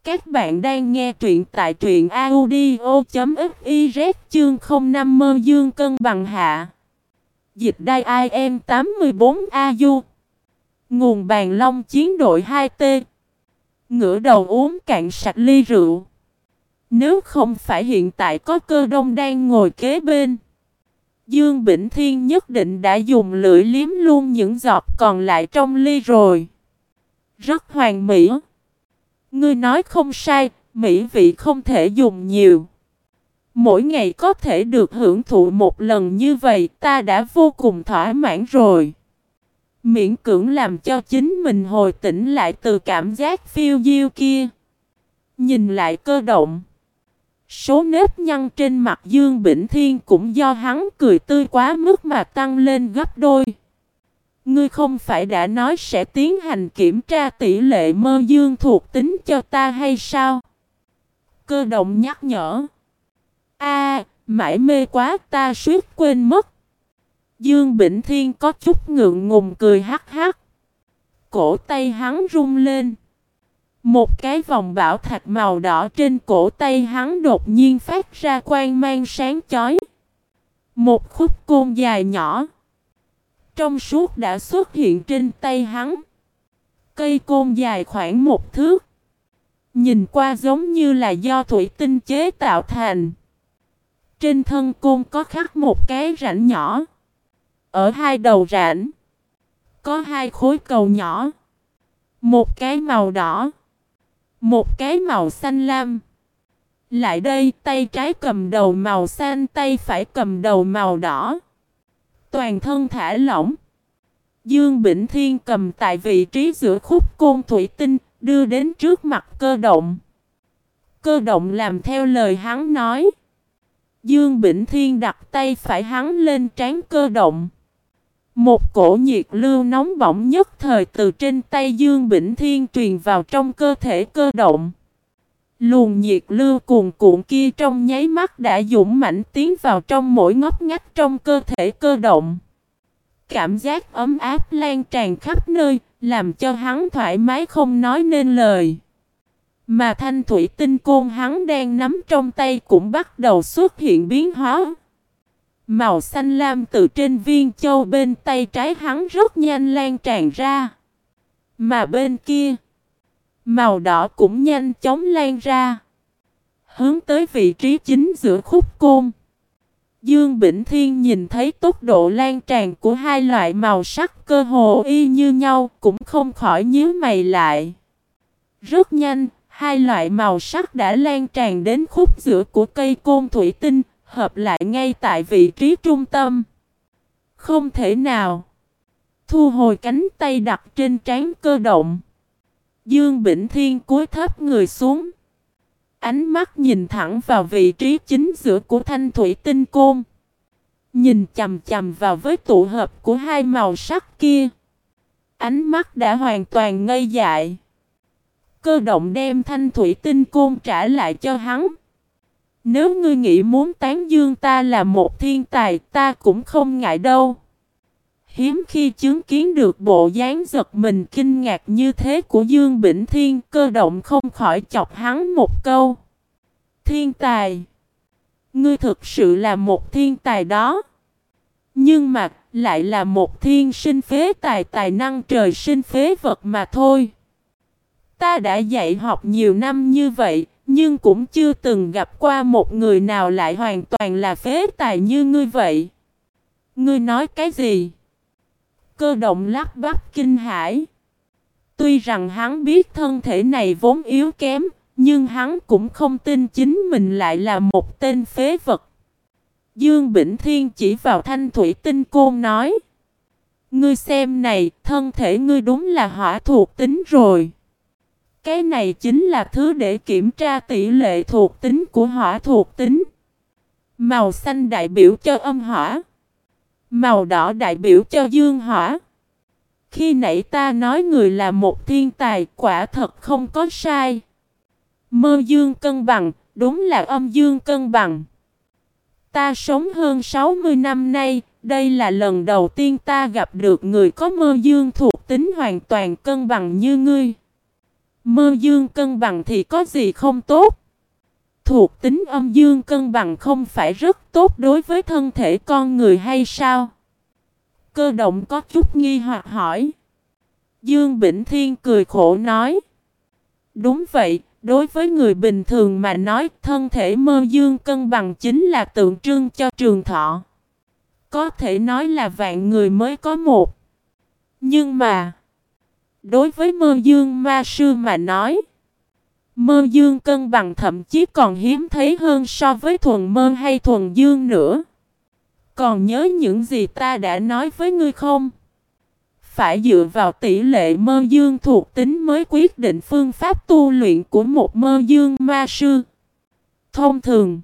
Các bạn đang nghe truyện tại truyện audio.fiz chương 05 mơ dương cân bằng hạ Dịch đai IM 84 AU Nguồn bàn long chiến đội 2T. Ngửa đầu uống cạn sạch ly rượu. Nếu không phải hiện tại có cơ đông đang ngồi kế bên. Dương Bỉnh Thiên nhất định đã dùng lưỡi liếm luôn những giọt còn lại trong ly rồi. Rất hoàn mỹ. Ngươi nói không sai, mỹ vị không thể dùng nhiều. Mỗi ngày có thể được hưởng thụ một lần như vậy ta đã vô cùng thỏa mãn rồi. Miễn cưỡng làm cho chính mình hồi tỉnh lại từ cảm giác phiêu diêu kia. Nhìn lại cơ động. Số nếp nhăn trên mặt Dương Bỉnh Thiên cũng do hắn cười tươi quá mức mà tăng lên gấp đôi. Ngươi không phải đã nói sẽ tiến hành kiểm tra tỷ lệ mơ dương thuộc tính cho ta hay sao? Cơ động nhắc nhở. A, mãi mê quá ta suýt quên mất. Dương Bỉnh Thiên có chút ngượng ngùng cười hắc hắc. Cổ tay hắn rung lên. Một cái vòng bảo thạch màu đỏ trên cổ tay hắn đột nhiên phát ra quang mang sáng chói. Một khúc côn dài nhỏ. Trong suốt đã xuất hiện trên tay hắn. Cây côn dài khoảng một thước. Nhìn qua giống như là do thủy tinh chế tạo thành. Trên thân côn có khắc một cái rãnh nhỏ. Ở hai đầu rãnh. Có hai khối cầu nhỏ. Một cái màu đỏ. Một cái màu xanh lam. Lại đây tay trái cầm đầu màu xanh tay phải cầm đầu màu đỏ. Toàn thân thả lỏng. Dương Bỉnh Thiên cầm tại vị trí giữa khúc côn thủy tinh, đưa đến trước mặt cơ động. Cơ động làm theo lời hắn nói. Dương Bỉnh Thiên đặt tay phải hắn lên trán cơ động. Một cổ nhiệt lưu nóng bỏng nhất thời từ trên tay Dương Bỉnh Thiên truyền vào trong cơ thể cơ động. Luồng nhiệt lưu cuồn cuộn kia trong nháy mắt đã dũng mãnh tiến vào trong mỗi ngóc ngách trong cơ thể cơ động. Cảm giác ấm áp lan tràn khắp nơi, làm cho hắn thoải mái không nói nên lời. Mà thanh thủy tinh côn hắn đang nắm trong tay cũng bắt đầu xuất hiện biến hóa. Màu xanh lam từ trên viên châu bên tay trái hắn rất nhanh lan tràn ra. Mà bên kia, màu đỏ cũng nhanh chóng lan ra. Hướng tới vị trí chính giữa khúc côn. Dương Bỉnh Thiên nhìn thấy tốc độ lan tràn của hai loại màu sắc cơ hồ y như nhau cũng không khỏi nhíu mày lại. Rất nhanh, hai loại màu sắc đã lan tràn đến khúc giữa của cây côn thủy tinh, hợp lại ngay tại vị trí trung tâm. Không thể nào. Thu hồi cánh tay đặt trên trán cơ động. Dương Bỉnh Thiên cúi thấp người xuống. Ánh mắt nhìn thẳng vào vị trí chính giữa của thanh thủy tinh côn. Nhìn chầm chầm vào với tụ hợp của hai màu sắc kia. Ánh mắt đã hoàn toàn ngây dại. Cơ động đem thanh thủy tinh côn trả lại cho hắn. Nếu ngươi nghĩ muốn tán dương ta là một thiên tài ta cũng không ngại đâu. Hiếm khi chứng kiến được bộ dáng giật mình kinh ngạc như thế của Dương Bỉnh Thiên cơ động không khỏi chọc hắn một câu. Thiên tài. Ngươi thực sự là một thiên tài đó. Nhưng mà lại là một thiên sinh phế tài tài năng trời sinh phế vật mà thôi. Ta đã dạy học nhiều năm như vậy, nhưng cũng chưa từng gặp qua một người nào lại hoàn toàn là phế tài như ngươi vậy. Ngươi nói cái gì? Cơ động lắc bắp kinh hãi. Tuy rằng hắn biết thân thể này vốn yếu kém, nhưng hắn cũng không tin chính mình lại là một tên phế vật. Dương Bỉnh Thiên chỉ vào thanh thủy tinh côn nói. Ngươi xem này, thân thể ngươi đúng là hỏa thuộc tính rồi. Cái này chính là thứ để kiểm tra tỷ lệ thuộc tính của hỏa thuộc tính. Màu xanh đại biểu cho âm hỏa. Màu đỏ đại biểu cho dương hỏa. Khi nãy ta nói người là một thiên tài quả thật không có sai. Mơ dương cân bằng, đúng là âm dương cân bằng. Ta sống hơn 60 năm nay, đây là lần đầu tiên ta gặp được người có mơ dương thuộc tính hoàn toàn cân bằng như ngươi. Mơ dương cân bằng thì có gì không tốt? Thuộc tính âm dương cân bằng không phải rất tốt đối với thân thể con người hay sao? Cơ động có chút nghi hoặc hỏi. Dương Bỉnh Thiên cười khổ nói. Đúng vậy, đối với người bình thường mà nói thân thể mơ dương cân bằng chính là tượng trưng cho trường thọ. Có thể nói là vạn người mới có một. Nhưng mà, đối với mơ dương ma sư mà nói, mơ dương cân bằng thậm chí còn hiếm thấy hơn so với thuần mơ hay thuần dương nữa. Còn nhớ những gì ta đã nói với ngươi không? Phải dựa vào tỷ lệ mơ dương thuộc tính mới quyết định phương pháp tu luyện của một mơ dương ma sư. Thông thường,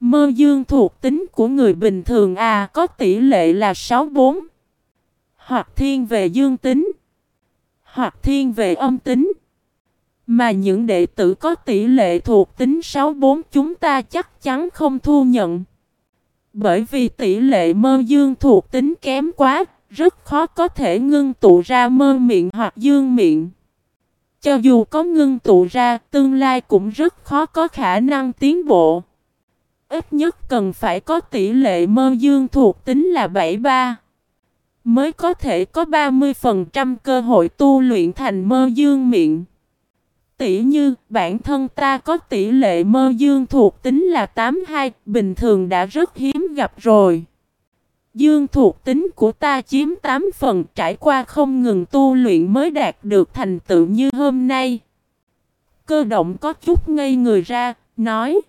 mơ dương thuộc tính của người bình thường à có tỷ lệ là 64. Hoặc thiên về dương tính, hoặc thiên về âm tính. Mà những đệ tử có tỷ lệ thuộc tính 64 chúng ta chắc chắn không thu nhận. Bởi vì tỷ lệ mơ dương thuộc tính kém quá, rất khó có thể ngưng tụ ra mơ miệng hoặc dương miệng. Cho dù có ngưng tụ ra, tương lai cũng rất khó có khả năng tiến bộ. Ít nhất cần phải có tỷ lệ mơ dương thuộc tính là 73. Mới có thể có 30% cơ hội tu luyện thành mơ dương miệng. Tỷ như bản thân ta có tỷ lệ mơ dương thuộc tính là 82, bình thường đã rất hiếm gặp rồi. Dương thuộc tính của ta chiếm 8 phần trải qua không ngừng tu luyện mới đạt được thành tựu như hôm nay. Cơ động có chút ngây người ra, nói.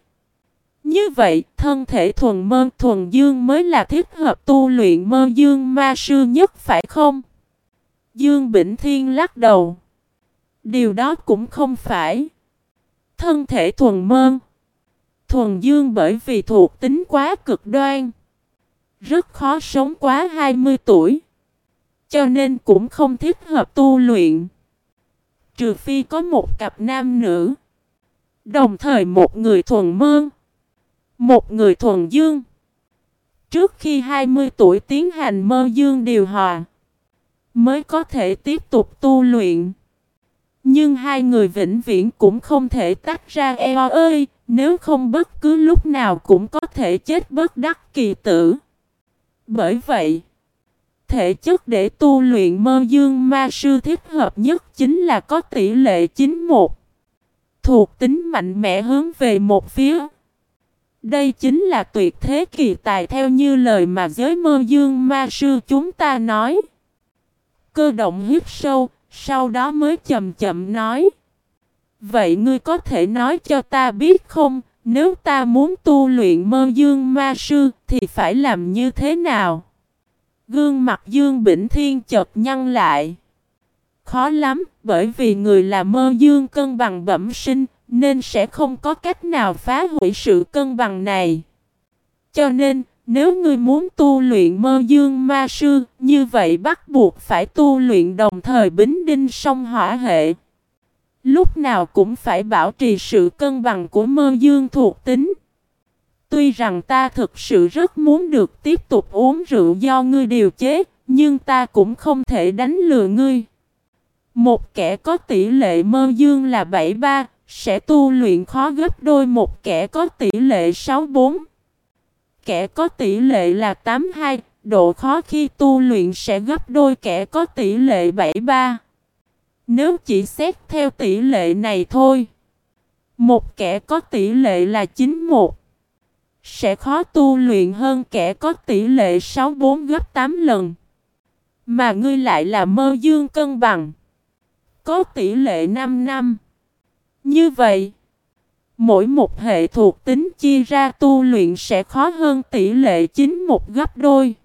Như vậy, thân thể thuần mơ thuần dương mới là thích hợp tu luyện mơ dương ma sư nhất phải không? Dương Bỉnh Thiên lắc đầu. Điều đó cũng không phải. Thân thể thuần mơ. Thuần dương bởi vì thuộc tính quá cực đoan. Rất khó sống quá 20 tuổi. Cho nên cũng không thích hợp tu luyện. Trừ phi có một cặp nam nữ. Đồng thời một người thuần mơ. Một người thuần dương. Trước khi 20 tuổi tiến hành mơ dương điều hòa. Mới có thể tiếp tục tu luyện. Nhưng hai người vĩnh viễn cũng không thể tách ra eo ơi. Nếu không bất cứ lúc nào cũng có thể chết bất đắc kỳ tử. Bởi vậy, thể chất để tu luyện mơ dương ma sư thích hợp nhất chính là có tỷ lệ 91. Thuộc tính mạnh mẽ hướng về một phía. Đây chính là tuyệt thế kỳ tài theo như lời mà giới mơ dương ma sư chúng ta nói. Cơ động hít sâu, sau đó mới chậm chậm nói. Vậy ngươi có thể nói cho ta biết không, nếu ta muốn tu luyện mơ dương ma sư thì phải làm như thế nào? Gương mặt Dương Bỉnh Thiên chợt nhăn lại. Khó lắm, bởi vì người là mơ dương cân bằng bẩm sinh, nên sẽ không có cách nào phá hủy sự cân bằng này. Cho nên, nếu ngươi muốn tu luyện mơ dương ma sư, như vậy bắt buộc phải tu luyện đồng thời bính đinh song hỏa hệ. Lúc nào cũng phải bảo trì sự cân bằng của mơ dương thuộc tính. Tuy rằng ta thực sự rất muốn được tiếp tục uống rượu do ngươi điều chế, nhưng ta cũng không thể đánh lừa ngươi. Một kẻ có tỷ lệ mơ dương là 73, sẽ tu luyện khó gấp đôi một kẻ có tỷ lệ 64. Kẻ có tỷ lệ là 82, độ khó khi tu luyện sẽ gấp đôi kẻ có tỷ lệ 73. Nếu chỉ xét theo tỷ lệ này thôi, một kẻ có tỷ lệ là 91 sẽ khó tu luyện hơn kẻ có tỷ lệ 64 gấp 8 lần. Mà ngươi lại là mơ dương cân bằng. Có tỷ lệ 5 năm. Như vậy, mỗi một hệ thuộc tính chia ra tu luyện sẽ khó hơn tỷ lệ chính một gấp đôi.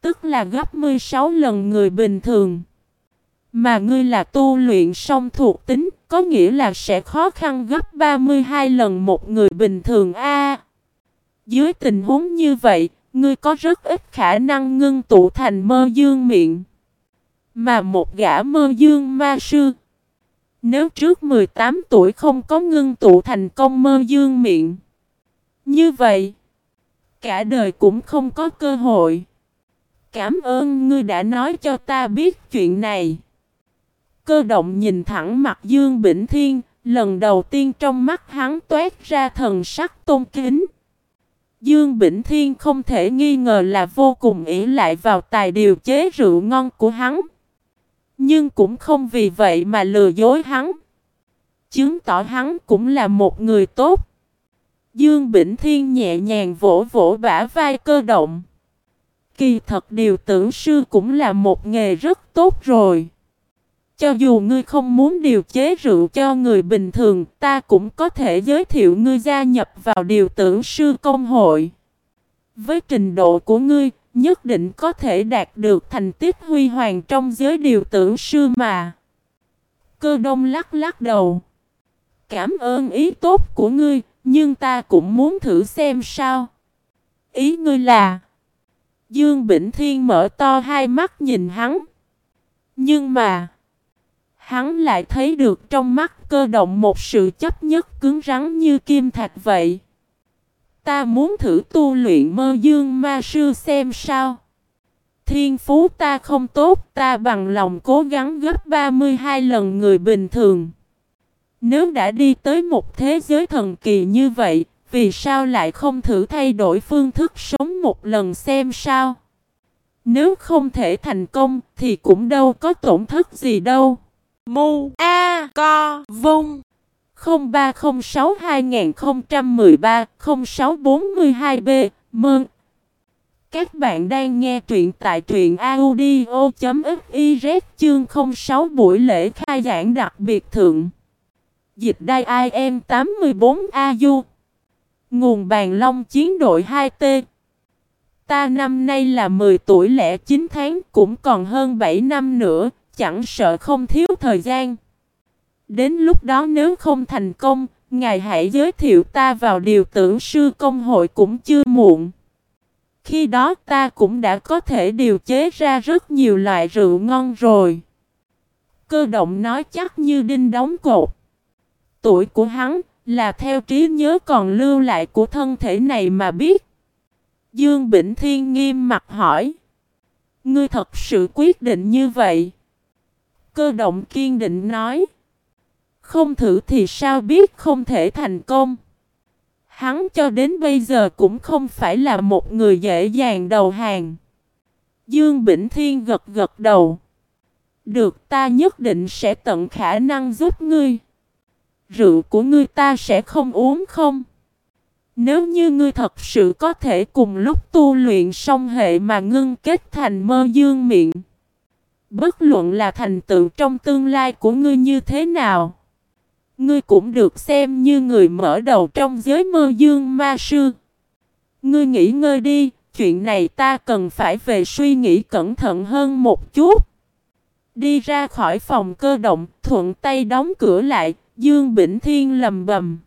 Tức là gấp 16 lần người bình thường. Mà ngươi là tu luyện song thuộc tính, có nghĩa là sẽ khó khăn gấp 32 lần một người bình thường a. dưới tình huống như vậy, ngươi có rất ít khả năng ngưng tụ thành mơ dương miệng. Mà một gã mơ dương ma sư, nếu trước 18 tuổi không có ngưng tụ thành công mơ dương miệng, như vậy, cả đời cũng không có cơ hội. Cảm ơn ngươi đã nói cho ta biết chuyện này. Cơ động nhìn thẳng mặt Dương Bỉnh Thiên, lần đầu tiên trong mắt hắn toát ra thần sắc tôn kính. Dương Bỉnh Thiên không thể nghi ngờ là vô cùng ỷ lại vào tài điều chế rượu ngon của hắn. Nhưng cũng không vì vậy mà lừa dối hắn. Chứng tỏ hắn cũng là một người tốt. Dương Bỉnh Thiên nhẹ nhàng vỗ vỗ bả vai cơ động. Kỳ thật điều tưởng sư cũng là một nghề rất tốt rồi. Cho dù ngươi không muốn điều chế rượu cho người bình thường, ta cũng có thể giới thiệu ngươi gia nhập vào điều tưởng sư công hội. Với trình độ của ngươi, nhất định có thể đạt được thành tích huy hoàng trong giới điều tưởng sư mà. Cơ đông lắc lắc đầu. Cảm ơn ý tốt của ngươi, nhưng ta cũng muốn thử xem sao. Ý ngươi là... Dương Bỉnh Thiên mở to hai mắt nhìn hắn. Nhưng mà... Hắn lại thấy được trong mắt cơ động một sự chấp nhất cứng rắn như kim thạch vậy. Ta muốn thử tu luyện mơ dương ma sư xem sao. Thiên phú ta không tốt, ta bằng lòng cố gắng gấp 32 lần người bình thường. Nếu đã đi tới một thế giới thần kỳ như vậy, vì sao lại không thử thay đổi phương thức sống một lần xem sao? Nếu không thể thành công thì cũng đâu có tổn thất gì đâu. Mu A Co Vung 0306 2013 0642 B Mơn Các bạn đang nghe truyện tại truyện audio.fiz chương 06 buổi lễ khai giảng đặc biệt thượng. Dịch đai IM 84 AU Nguồn bàn long chiến đội 2T Ta năm nay là 10 tuổi lẻ 9 tháng cũng còn hơn 7 năm nữa, chẳng sợ không thiếu thời gian. Đến lúc đó nếu không thành công, Ngài hãy giới thiệu ta vào điều tưởng sư công hội cũng chưa muộn. Khi đó ta cũng đã có thể điều chế ra rất nhiều loại rượu ngon rồi. Cơ động nói chắc như đinh đóng cột. Tuổi của hắn là theo trí nhớ còn lưu lại của thân thể này mà biết. Dương Bỉnh Thiên nghiêm mặt hỏi. Ngươi thật sự quyết định như vậy? Cơ động kiên định nói. Không thử thì sao biết không thể thành công. Hắn cho đến bây giờ cũng không phải là một người dễ dàng đầu hàng. Dương Bỉnh Thiên gật gật đầu. Được, ta nhất định sẽ tận khả năng giúp ngươi. Rượu của ngươi ta sẽ không uống không? Nếu như ngươi thật sự có thể cùng lúc tu luyện song hệ mà ngưng kết thành mơ dương miệng. Bất luận là thành tựu trong tương lai của ngươi như thế nào. Ngươi cũng được xem như người mở đầu trong giới mơ dương ma sư. Ngươi nghỉ ngơi đi, chuyện này ta cần phải về suy nghĩ cẩn thận hơn một chút. Đi ra khỏi phòng cơ động, thuận tay đóng cửa lại, Dương Bỉnh Thiên lầm bầm.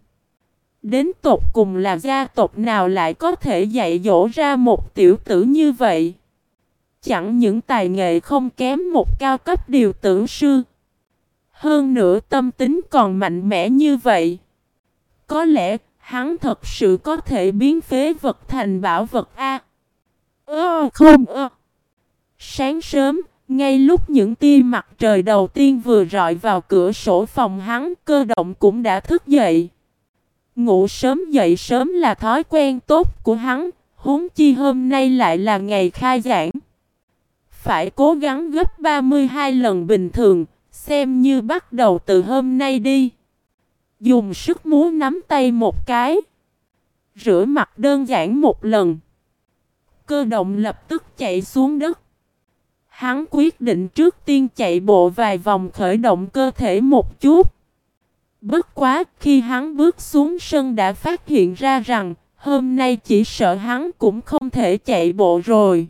Đến tột cùng là gia tộc nào lại có thể dạy dỗ ra một tiểu tử như vậy? Chẳng những tài nghệ không kém một cao cấp điều tưởng sư. Hơn nữa tâm tính còn mạnh mẽ như vậy. Có lẽ hắn thật sự có thể biến phế vật thành bảo vật A. Ơ không ơ. Sáng sớm, ngay lúc những tia mặt trời đầu tiên vừa rọi vào cửa sổ phòng hắn, cơ động cũng đã thức dậy. Ngủ sớm dậy sớm là thói quen tốt của hắn, huống chi hôm nay lại là ngày khai giảng. Phải cố gắng gấp 32 lần bình thường, xem như bắt đầu từ hôm nay đi. Dùng sức múa nắm tay một cái. Rửa mặt đơn giản một lần. Cơ động lập tức chạy xuống đất. Hắn quyết định trước tiên chạy bộ vài vòng khởi động cơ thể một chút. Bất quá khi hắn bước xuống sân đã phát hiện ra rằng hôm nay chỉ sợ hắn cũng không thể chạy bộ rồi.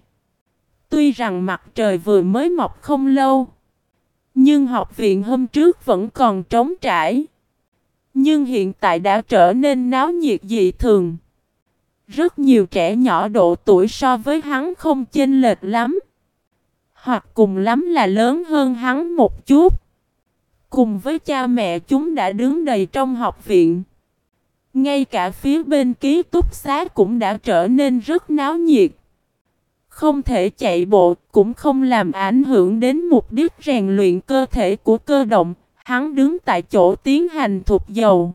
Tuy rằng mặt trời vừa mới mọc không lâu, nhưng học viện hôm trước vẫn còn trống trải. Nhưng hiện tại đã trở nên náo nhiệt dị thường. Rất nhiều trẻ nhỏ độ tuổi so với hắn không chênh lệch lắm. Hoặc cùng lắm là lớn hơn hắn một chút. Cùng với cha mẹ chúng đã đứng đầy trong học viện. Ngay cả phía bên ký túc xá cũng đã trở nên rất náo nhiệt. Không thể chạy bộ, cũng không làm ảnh hưởng đến mục đích rèn luyện cơ thể của cơ động. Hắn đứng tại chỗ tiến hành thuộc dầu.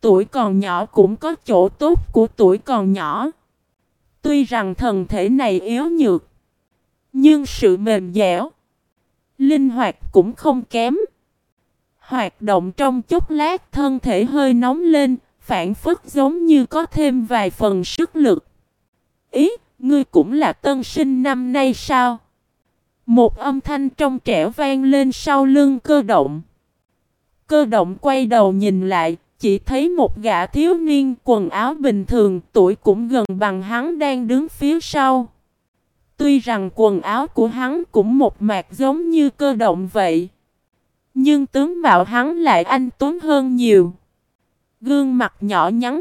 Tuổi còn nhỏ cũng có chỗ tốt của tuổi còn nhỏ. Tuy rằng thần thể này yếu nhược, nhưng sự mềm dẻo, Linh hoạt cũng không kém. Hoạt động trong chốc lát thân thể hơi nóng lên, phản phất giống như có thêm vài phần sức lực. Ý, ngươi cũng là tân sinh năm nay sao? Một âm thanh trong trẻo vang lên sau lưng cơ động. Cơ động quay đầu nhìn lại, chỉ thấy một gã thiếu niên quần áo bình thường tuổi cũng gần bằng hắn đang đứng phía sau. Tuy rằng quần áo của hắn cũng một mạc giống như cơ động vậy. Nhưng tướng mạo hắn lại anh tuấn hơn nhiều. Gương mặt nhỏ nhắn.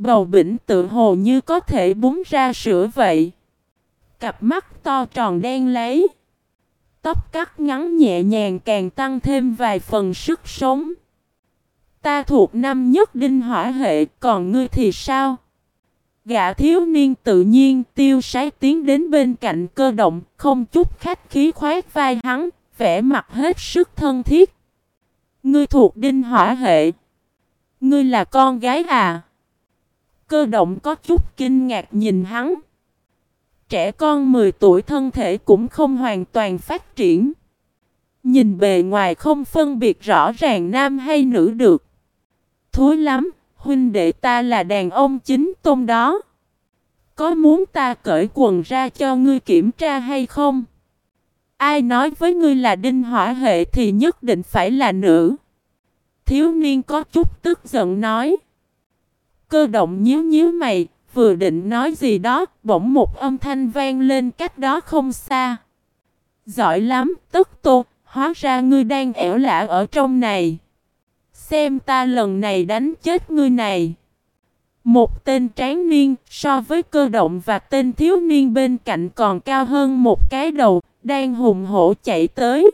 Bầu bỉnh tự hồ như có thể búng ra sữa vậy. Cặp mắt to tròn đen lấy. Tóc cắt ngắn nhẹ nhàng càng tăng thêm vài phần sức sống. Ta thuộc năm nhất đinh hỏa hệ, còn ngươi thì sao? Gã thiếu niên tự nhiên tiêu sái tiến đến bên cạnh cơ động, không chút khách khí khoát vai hắn, vẻ mặt hết sức thân thiết. Ngươi thuộc đinh hỏa hệ. Ngươi là con gái à? Cơ động có chút kinh ngạc nhìn hắn. Trẻ con 10 tuổi thân thể cũng không hoàn toàn phát triển. Nhìn bề ngoài không phân biệt rõ ràng nam hay nữ được. Thối lắm, huynh đệ ta là đàn ông chính tôn đó. Có muốn ta cởi quần ra cho ngươi kiểm tra hay không? Ai nói với ngươi là đinh hỏa hệ thì nhất định phải là nữ. Thiếu niên có chút tức giận nói. Cơ động nhíu nhíu mày, vừa định nói gì đó, bỗng một âm thanh vang lên cách đó không xa. Giỏi lắm, tức tô, hóa ra ngươi đang ẻo lả ở trong này. Xem ta lần này đánh chết ngươi này. Một tên tráng niên so với cơ động và tên thiếu niên bên cạnh còn cao hơn một cái đầu, đang hùng hổ chạy tới.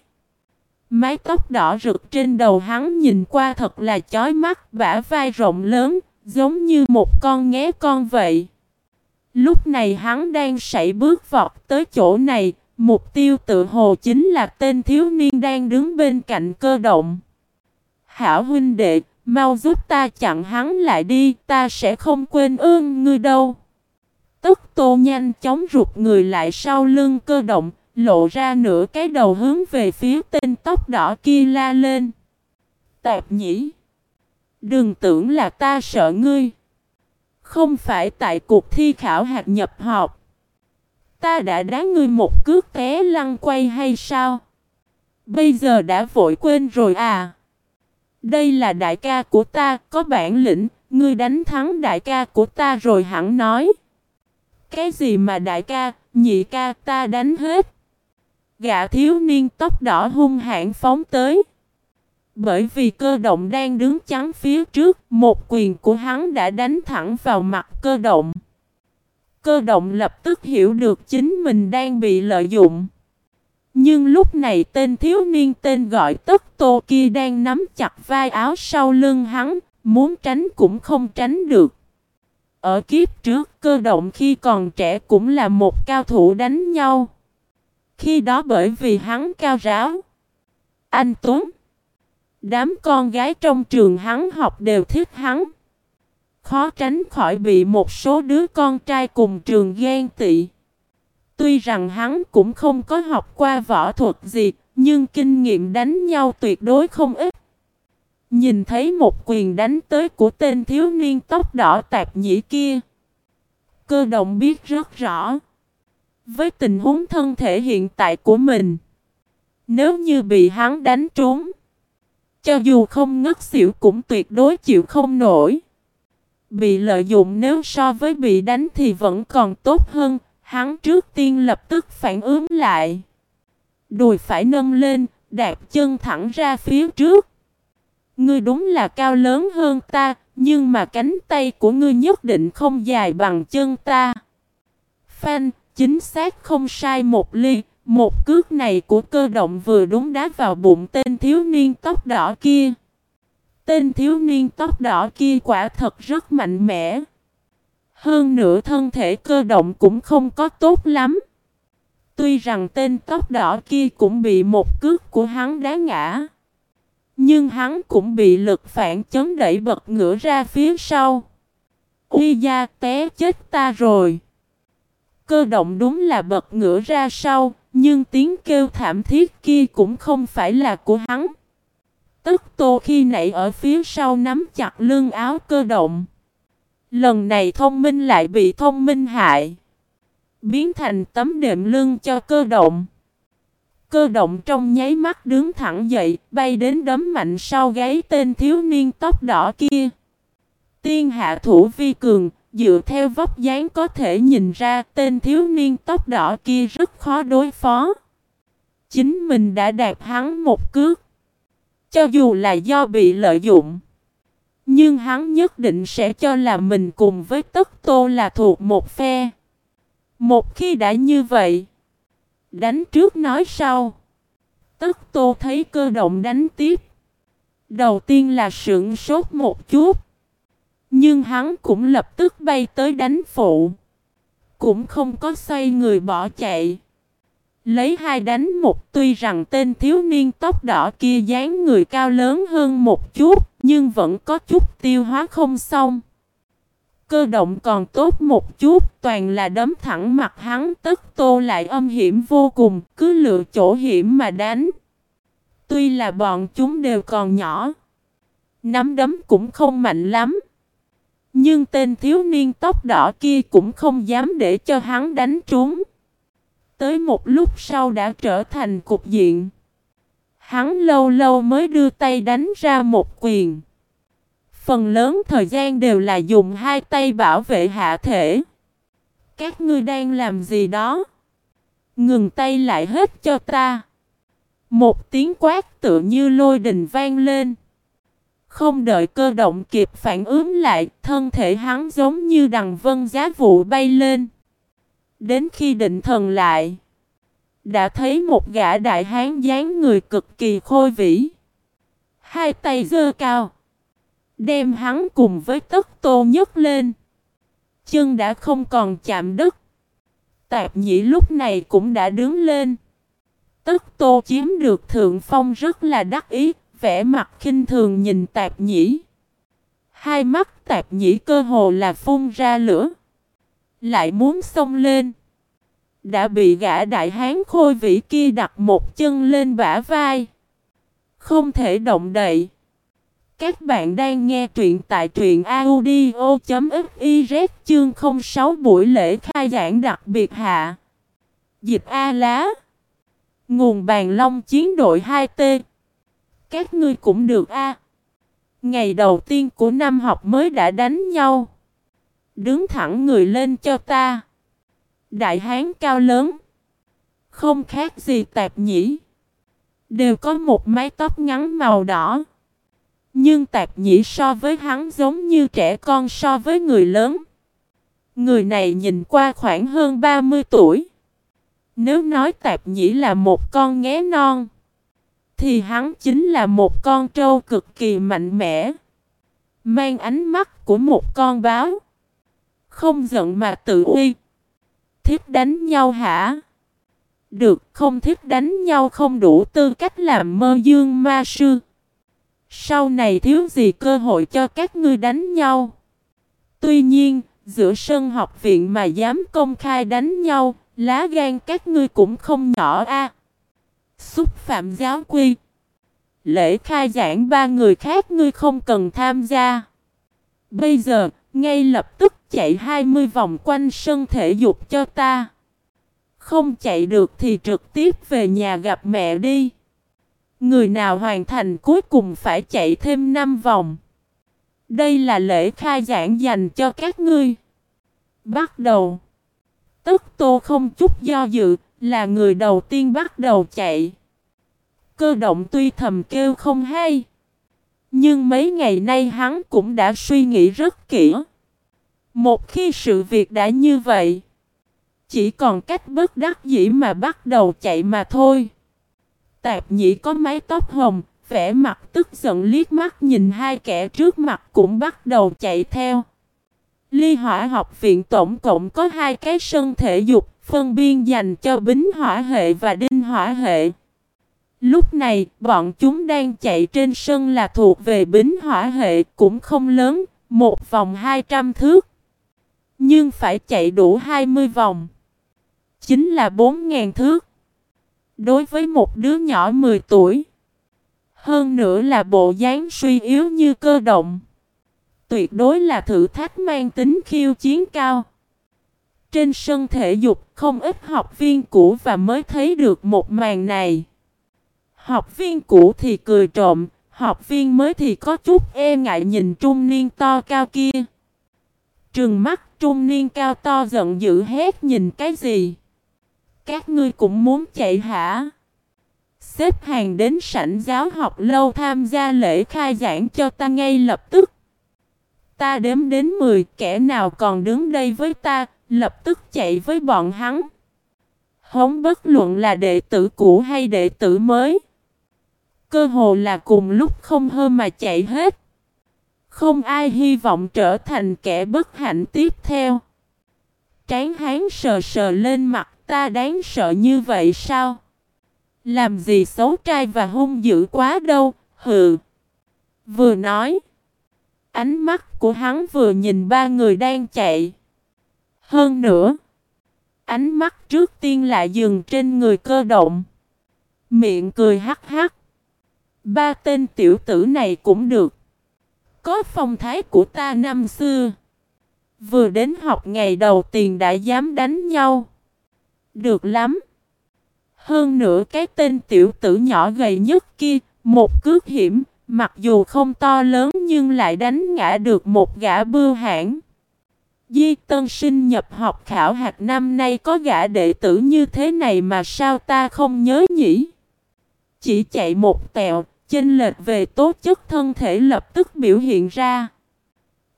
Mái tóc đỏ rực trên đầu hắn nhìn qua thật là chói mắt, bả vai rộng lớn, giống như một con nghé con vậy. Lúc này hắn đang sảy bước vọt tới chỗ này, mục tiêu tự hồ chính là tên thiếu niên đang đứng bên cạnh cơ động. Hảo huynh đệ, mau giúp ta chặn hắn lại đi, ta sẽ không quên ơn ngươi đâu. Tức tô nhanh chóng rụt người lại sau lưng cơ động, lộ ra nửa cái đầu hướng về phía tên tóc đỏ kia la lên. Tạp nhĩ! Đừng tưởng là ta sợ ngươi. Không phải tại cuộc thi khảo hạt nhập học. Ta đã đá ngươi một cước té lăn quay hay sao? Bây giờ đã vội quên rồi à? Đây là đại ca của ta, có bản lĩnh, ngươi đánh thắng đại ca của ta rồi hẳn nói. Cái gì mà đại ca, nhị ca ta đánh hết. Gã thiếu niên tóc đỏ hung hãn phóng tới. Bởi vì cơ động đang đứng chắn phía trước, một quyền của hắn đã đánh thẳng vào mặt cơ động. Cơ động lập tức hiểu được chính mình đang bị lợi dụng. Nhưng lúc này tên thiếu niên tên gọi tất tô kia đang nắm chặt vai áo sau lưng hắn, muốn tránh cũng không tránh được. Ở kiếp trước, cơ động khi còn trẻ cũng là một cao thủ đánh nhau. Khi đó bởi vì hắn cao ráo. Anh Tuấn. Đám con gái trong trường hắn học đều thích hắn. Khó tránh khỏi bị một số đứa con trai cùng trường ghen tị. Tuy rằng hắn cũng không có học qua võ thuật gì, nhưng kinh nghiệm đánh nhau tuyệt đối không ít. Nhìn thấy một quyền đánh tới của tên thiếu niên tóc đỏ tạp nhĩ kia. Cơ động biết rất rõ. Với tình huống thân thể hiện tại của mình. Nếu như bị hắn đánh trúng. Cho dù không ngất xỉu cũng tuyệt đối chịu không nổi. Bị lợi dụng nếu so với bị đánh thì vẫn còn tốt hơn. Hắn trước tiên lập tức phản ứng lại. Đùi phải nâng lên, đạp chân thẳng ra phía trước. Ngươi đúng là cao lớn hơn ta, nhưng mà cánh tay của ngươi nhất định không dài bằng chân ta. Phan, chính xác không sai một ly, một cước này của cơ động vừa đúng đá vào bụng tên thiếu niên tóc đỏ kia. Tên thiếu niên tóc đỏ kia quả thật rất mạnh mẽ. Hơn nữa thân thể cơ động cũng không có tốt lắm. Tuy rằng tên tóc đỏ kia cũng bị một cước của hắn đá ngã. Nhưng hắn cũng bị lực phản chấn đẩy bật ngửa ra phía sau. Uy gia té chết ta rồi. Cơ động đúng là bật ngửa ra sau, nhưng tiếng kêu thảm thiết kia cũng không phải là của hắn. Tức tô khi nãy ở phía sau nắm chặt lưng áo cơ động. Lần này thông minh lại bị thông minh hại. Biến thành tấm đệm lưng cho cơ động. Cơ động trong nháy mắt đứng thẳng dậy, bay đến đấm mạnh sau gáy tên thiếu niên tóc đỏ kia. Tiên hạ thủ vi cường, dựa theo vóc dáng có thể nhìn ra tên thiếu niên tóc đỏ kia rất khó đối phó. Chính mình đã đạp hắn một cước. Cho dù là do bị lợi dụng. Nhưng hắn nhất định sẽ cho là mình cùng với tất tô là thuộc một phe. Một khi đã như vậy. Đánh trước nói sau. Tất tô thấy cơ động đánh tiếp. Đầu tiên là sưởng sốt một chút. Nhưng hắn cũng lập tức bay tới đánh phụ. Cũng không có xoay người bỏ chạy. Lấy hai đánh một tuy rằng tên thiếu niên tóc đỏ kia dáng người cao lớn hơn một chút, nhưng vẫn có chút tiêu hóa không xong. Cơ động còn tốt một chút, toàn là đấm thẳng mặt hắn tất tô lại âm hiểm vô cùng, cứ lựa chỗ hiểm mà đánh. Tuy là bọn chúng đều còn nhỏ, nắm đấm cũng không mạnh lắm. Nhưng tên thiếu niên tóc đỏ kia cũng không dám để cho hắn đánh trúng. Tới một lúc sau đã trở thành cục diện. Hắn lâu lâu mới đưa tay đánh ra một quyền. Phần lớn thời gian đều là dùng hai tay bảo vệ hạ thể. Các ngươi đang làm gì đó? Ngừng tay lại hết cho ta. Một tiếng quát tự như lôi đình vang lên. Không đợi cơ động kịp phản ứng lại, thân thể hắn giống như đằng vân giá vụ bay lên. Đến khi định thần lại, đã thấy một gã đại hán dáng người cực kỳ khôi vĩ. Hai tay giơ cao, đem hắn cùng với tất tô nhấc lên. Chân đã không còn chạm đất. Tạp nhĩ lúc này cũng đã đứng lên. Tất tô chiếm được thượng phong rất là đắc ý, vẻ mặt khinh thường nhìn tạp nhĩ. Hai mắt tạp nhĩ cơ hồ là phun ra lửa. Lại muốn xông lên. Đã bị gã đại hán khôi vĩ kia đặt một chân lên bả vai. Không thể động đậy. Các bạn đang nghe truyện tại truyện audio.fiz chương 06 buổi lễ khai giảng đặc biệt hạ. Dịch A Lá Nguồn bàn long chiến đội 2T các ngươi cũng được a Ngày đầu tiên của năm học mới đã đánh nhau. Đứng thẳng người lên cho ta. Đại hán cao lớn. Không khác gì tạp nhĩ. Đều có một mái tóc ngắn màu đỏ. Nhưng tạp nhĩ so với hắn giống như trẻ con so với người lớn. Người này nhìn qua khoảng hơn 30 tuổi. Nếu nói tạp nhĩ là một con nghé non. Thì hắn chính là một con trâu cực kỳ mạnh mẽ. Mang ánh mắt của một con báo. Không giận mà tự uy. Thiết đánh nhau hả? Được không thiết đánh nhau không đủ tư cách làm mơ dương ma sư. Sau này thiếu gì cơ hội cho các ngươi đánh nhau. Tuy nhiên, giữa sân học viện mà dám công khai đánh nhau, lá gan các ngươi cũng không nhỏ a. Xúc phạm giáo quy. Lễ khai giảng ba người khác ngươi không cần tham gia. Bây giờ, ngay lập tức chạy 20 vòng quanh sân thể dục cho ta. Không chạy được thì trực tiếp về nhà gặp mẹ đi. Người nào hoàn thành cuối cùng phải chạy thêm 5 vòng. Đây là lễ khai giảng dành cho các ngươi. Bắt đầu. Tất tô không chút do dự, là người đầu tiên bắt đầu chạy. Cơ động tuy thầm kêu không hay. Nhưng mấy ngày nay hắn cũng đã suy nghĩ rất kỹ. Một khi sự việc đã như vậy, chỉ còn cách bất đắc dĩ mà bắt đầu chạy mà thôi. Tạp nhĩ có mái tóc hồng, vẻ mặt tức giận liếc mắt nhìn hai kẻ trước mặt cũng bắt đầu chạy theo. Ly hỏa học viện tổng cộng có hai cái sân thể dục, phân biên dành cho bính hỏa hệ và đinh hỏa hệ. Lúc này, bọn chúng đang chạy trên sân là thuộc về bính hỏa hệ cũng không lớn, một vòng 200 thước. Nhưng phải chạy đủ 20 vòng. Chính là 4.000 thước. Đối với một đứa nhỏ 10 tuổi, hơn nữa là bộ dáng suy yếu như cơ động, tuyệt đối là thử thách mang tính khiêu chiến cao. Trên sân thể dục không ít học viên cũ và mới thấy được một màn này. Học viên cũ thì cười trộm, học viên mới thì có chút e ngại nhìn trung niên to cao kia. Trừng mắt trung niên cao to giận dữ hét nhìn cái gì? Các ngươi cũng muốn chạy hả? Xếp hàng đến sảnh giáo học lâu tham gia lễ khai giảng cho ta ngay lập tức. Ta đếm đến 10 kẻ nào còn đứng đây với ta, lập tức chạy với bọn hắn. Hống bất luận là đệ tử cũ hay đệ tử mới. Cơ hồ là cùng lúc không hơn mà chạy hết. Không ai hy vọng trở thành kẻ bất hạnh tiếp theo. Tráng hán sờ sờ lên mặt ta đáng sợ như vậy sao? Làm gì xấu trai và hung dữ quá đâu, hừ. Vừa nói. Ánh mắt của hắn vừa nhìn ba người đang chạy. Hơn nữa. Ánh mắt trước tiên lại dừng trên người cơ động. Miệng cười hắc hắc. Ba tên tiểu tử này cũng được. Có phong thái của ta năm xưa. Vừa đến học ngày đầu tiên đã dám đánh nhau. Được lắm. Hơn nữa cái tên tiểu tử nhỏ gầy nhất kia, một cước hiểm, mặc dù không to lớn nhưng lại đánh ngã được một gã bưu hãng. Di tân sinh nhập học khảo hạt năm nay có gã đệ tử như thế này mà sao ta không nhớ nhỉ? Chỉ chạy một tẹo, chênh lệch về tố chất thân thể lập tức biểu hiện ra.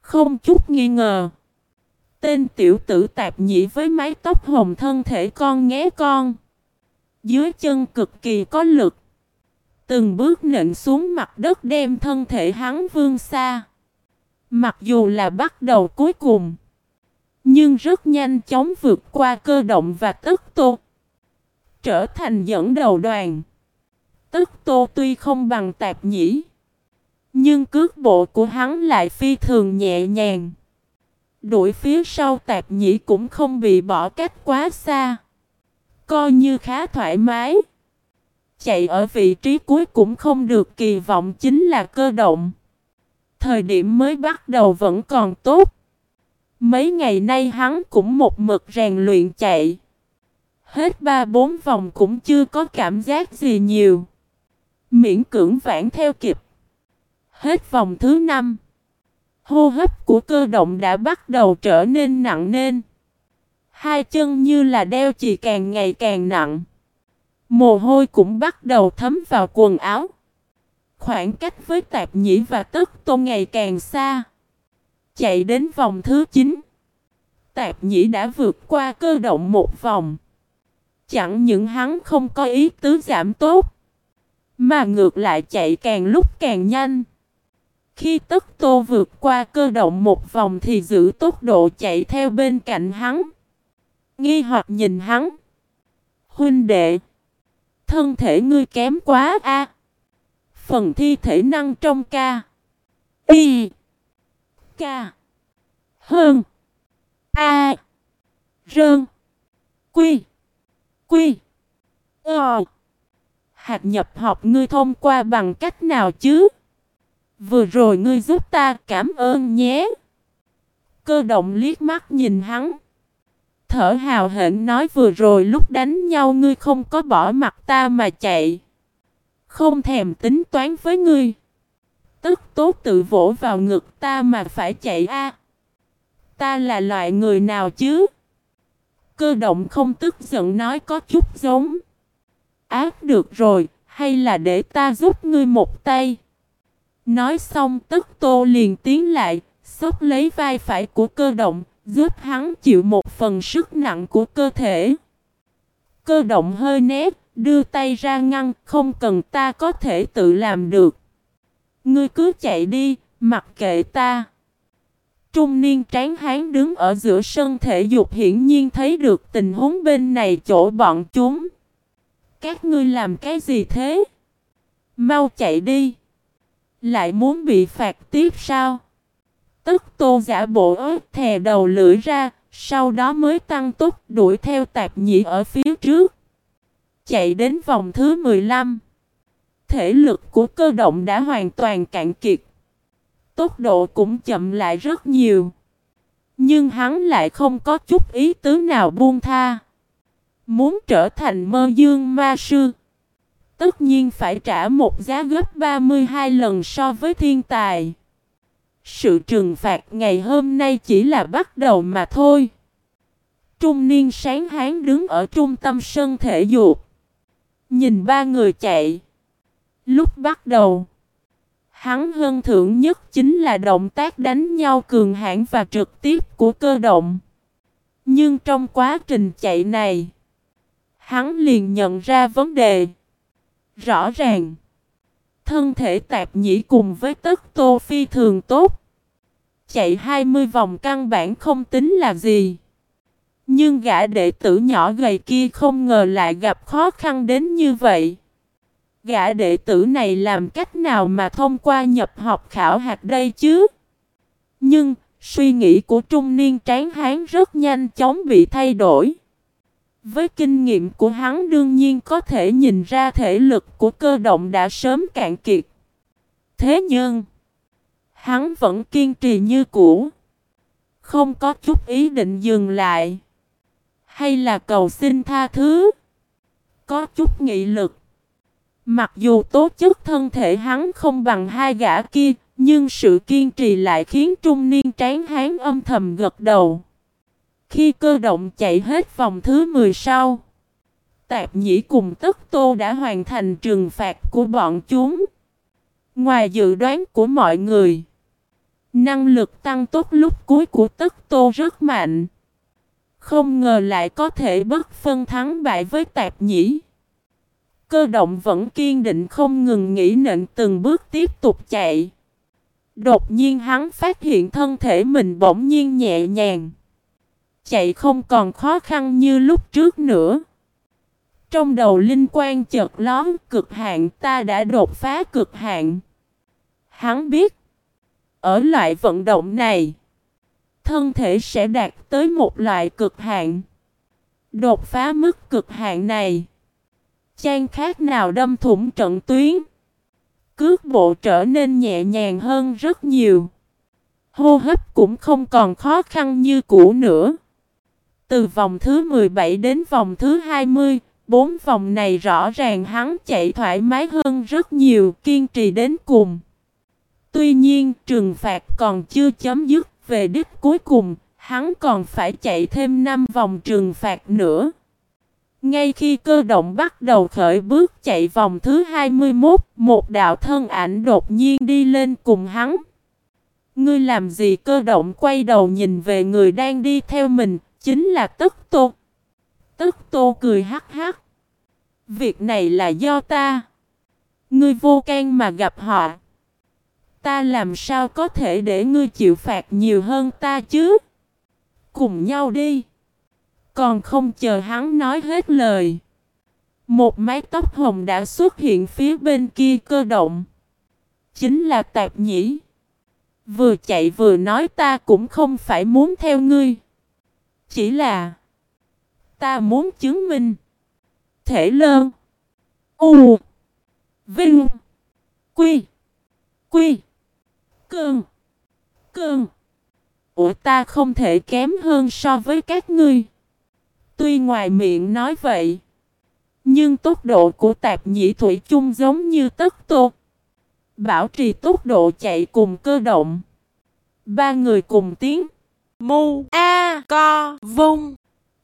Không chút nghi ngờ. Tên tiểu tử tạp nhĩ với mái tóc hồng thân thể con nghé con. Dưới chân cực kỳ có lực. Từng bước nện xuống mặt đất đem thân thể hắn vương xa. Mặc dù là bắt đầu cuối cùng. Nhưng rất nhanh chóng vượt qua cơ động và tức tô. Trở thành dẫn đầu đoàn. Tức tô tuy không bằng tạp nhĩ. Nhưng cước bộ của hắn lại phi thường nhẹ nhàng. Đuổi phía sau tạp nhĩ cũng không bị bỏ cách quá xa. Coi như khá thoải mái. Chạy ở vị trí cuối cũng không được kỳ vọng chính là cơ động. Thời điểm mới bắt đầu vẫn còn tốt. Mấy ngày nay hắn cũng một mực rèn luyện chạy. Hết ba bốn vòng cũng chưa có cảm giác gì nhiều. Miễn cưỡng vãn theo kịp. Hết vòng thứ năm. Hô hấp của cơ động đã bắt đầu trở nên nặng nên. Hai chân như là đeo chì càng ngày càng nặng. Mồ hôi cũng bắt đầu thấm vào quần áo. Khoảng cách với tạp nhĩ và tức tô ngày càng xa. Chạy đến vòng thứ 9. Tạp nhĩ đã vượt qua cơ động một vòng. Chẳng những hắn không có ý tứ giảm tốt. Mà ngược lại chạy càng lúc càng nhanh. Khi tức tô vượt qua cơ động một vòng thì giữ tốc độ chạy theo bên cạnh hắn. Nghi hoặc nhìn hắn. Huynh đệ. Thân thể ngươi kém quá a. Phần thi thể năng trong ca. Y. Ca. Hơn. A. Rơn. Quy. Quy. Ờ. Hạt nhập học ngươi thông qua bằng cách nào chứ? Vừa rồi ngươi giúp ta cảm ơn nhé. Cơ động liếc mắt nhìn hắn. Thở hào hển nói vừa rồi lúc đánh nhau ngươi không có bỏ mặt ta mà chạy. Không thèm tính toán với ngươi. Tức tốt tự vỗ vào ngực ta mà phải chạy a. Ta là loại người nào chứ? Cơ động không tức giận nói có chút giống. Ác được rồi, hay là để ta giúp ngươi một tay. Nói xong tức tô liền tiến lại, xốc lấy vai phải của cơ động, giúp hắn chịu một phần sức nặng của cơ thể. Cơ động hơi nét, đưa tay ra ngăn, không cần ta có thể tự làm được. Ngươi cứ chạy đi, mặc kệ ta. Trung niên tráng hán đứng ở giữa sân thể dục hiển nhiên thấy được tình huống bên này chỗ bọn chúng. Các ngươi làm cái gì thế? Mau chạy đi. Lại muốn bị phạt tiếp sao? Tức tô giả bộ ớt thè đầu lưỡi ra, sau đó mới tăng tốc đuổi theo tạp nhị ở phía trước. chạy đến vòng thứ 15. Thể lực của cơ động đã hoàn toàn cạn kiệt. Tốc độ cũng chậm lại rất nhiều. Nhưng hắn lại không có chút ý tứ nào buông tha. Muốn trở thành mơ dương ma sư. Tất nhiên phải trả một giá gấp 32 lần so với thiên tài. Sự trừng phạt ngày hôm nay chỉ là bắt đầu mà thôi. Trung niên sáng hán đứng ở trung tâm sân thể dục. Nhìn ba người chạy. Lúc bắt đầu, hắn hơn thưởng nhất chính là động tác đánh nhau cường hãn và trực tiếp của cơ động. Nhưng trong quá trình chạy này, hắn liền nhận ra vấn đề. Rõ ràng, thân thể tạp nhĩ cùng với tất tô phi thường tốt. Chạy 20 vòng căn bản không tính là gì. Nhưng gã đệ tử nhỏ gầy kia không ngờ lại gặp khó khăn đến như vậy. Gã đệ tử này làm cách nào mà thông qua nhập học khảo hạt đây chứ? Nhưng, suy nghĩ của trung niên tráng hán rất nhanh chóng bị thay đổi. Với kinh nghiệm của hắn đương nhiên có thể nhìn ra thể lực của cơ động đã sớm cạn kiệt. Thế nhưng, hắn vẫn kiên trì như cũ. Không có chút ý định dừng lại. Hay là cầu xin tha thứ. Có chút nghị lực. Mặc dù tố chất thân thể hắn không bằng hai gã kia, nhưng sự kiên trì lại khiến trung niên tráng hán âm thầm gật đầu. Khi cơ động chạy hết vòng thứ 10 sau, Tạp Nhĩ cùng Tất Tô đã hoàn thành trừng phạt của bọn chúng. Ngoài dự đoán của mọi người, năng lực tăng tốt lúc cuối của Tất Tô rất mạnh. Không ngờ lại có thể bất phân thắng bại với Tạp Nhĩ. Cơ động vẫn kiên định không ngừng nghĩ nện từng bước tiếp tục chạy. Đột nhiên hắn phát hiện thân thể mình bỗng nhiên nhẹ nhàng. Chạy không còn khó khăn như lúc trước nữa. Trong đầu linh quan chợt lón, cực hạn ta đã đột phá cực hạn. Hắn biết. Ở loại vận động này. Thân thể sẽ đạt tới một loại cực hạn. Đột phá mức cực hạn này. Chan khác nào đâm thủng trận tuyến. Cước bộ trở nên nhẹ nhàng hơn rất nhiều. Hô hấp cũng không còn khó khăn như cũ nữa. Từ vòng thứ 17 đến vòng thứ 20, bốn vòng này rõ ràng hắn chạy thoải mái hơn rất nhiều, kiên trì đến cùng. Tuy nhiên, trừng phạt còn chưa chấm dứt về đích cuối cùng, hắn còn phải chạy thêm 5 vòng trừng phạt nữa. Ngay khi cơ động bắt đầu khởi bước chạy vòng thứ 21, một đạo thân ảnh đột nhiên đi lên cùng hắn. Ngươi làm gì cơ động quay đầu nhìn về người đang đi theo mình, chính là Tức Tô. Tức Tô cười hắc hắc. Việc này là do ta. Ngươi vô can mà gặp họ. Ta làm sao có thể để ngươi chịu phạt nhiều hơn ta chứ? Cùng nhau đi. Còn không chờ hắn nói hết lời. Một mái tóc hồng đã xuất hiện phía bên kia cơ động. Chính là tạp nhĩ. Vừa chạy vừa nói ta cũng không phải muốn theo ngươi. Chỉ là, ta muốn chứng minh. Thể lơn. U. Vinh. Quy. Quy. Cơn. Cơn. Ủa ta không thể kém hơn so với các ngươi. Tuy ngoài miệng nói vậy, nhưng tốc độ của tạp nhĩ thủy chung giống như tất tô. Bảo trì tốc độ chạy cùng cơ động. Ba người cùng tiếng. Mu A Co Vung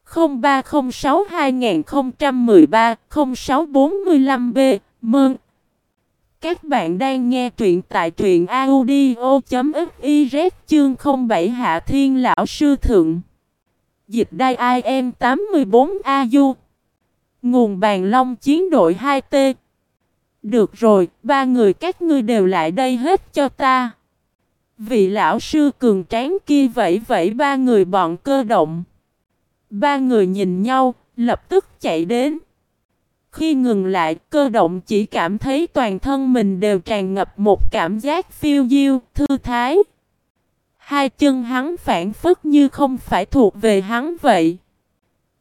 0306 2013 0645 B Mơn Các bạn đang nghe truyện tại truyện audio.fiz chương 07 Hạ Thiên Lão Sư Thượng Dịch đai IM 84AU Nguồn bàn long chiến đội 2T Được rồi, ba người các ngươi đều lại đây hết cho ta. Vị lão sư cường tráng kia vẫy vẫy ba người bọn cơ động. Ba người nhìn nhau, lập tức chạy đến. Khi ngừng lại, cơ động chỉ cảm thấy toàn thân mình đều tràn ngập một cảm giác phiêu diêu, thư thái. Hai chân hắn phản phất như không phải thuộc về hắn vậy.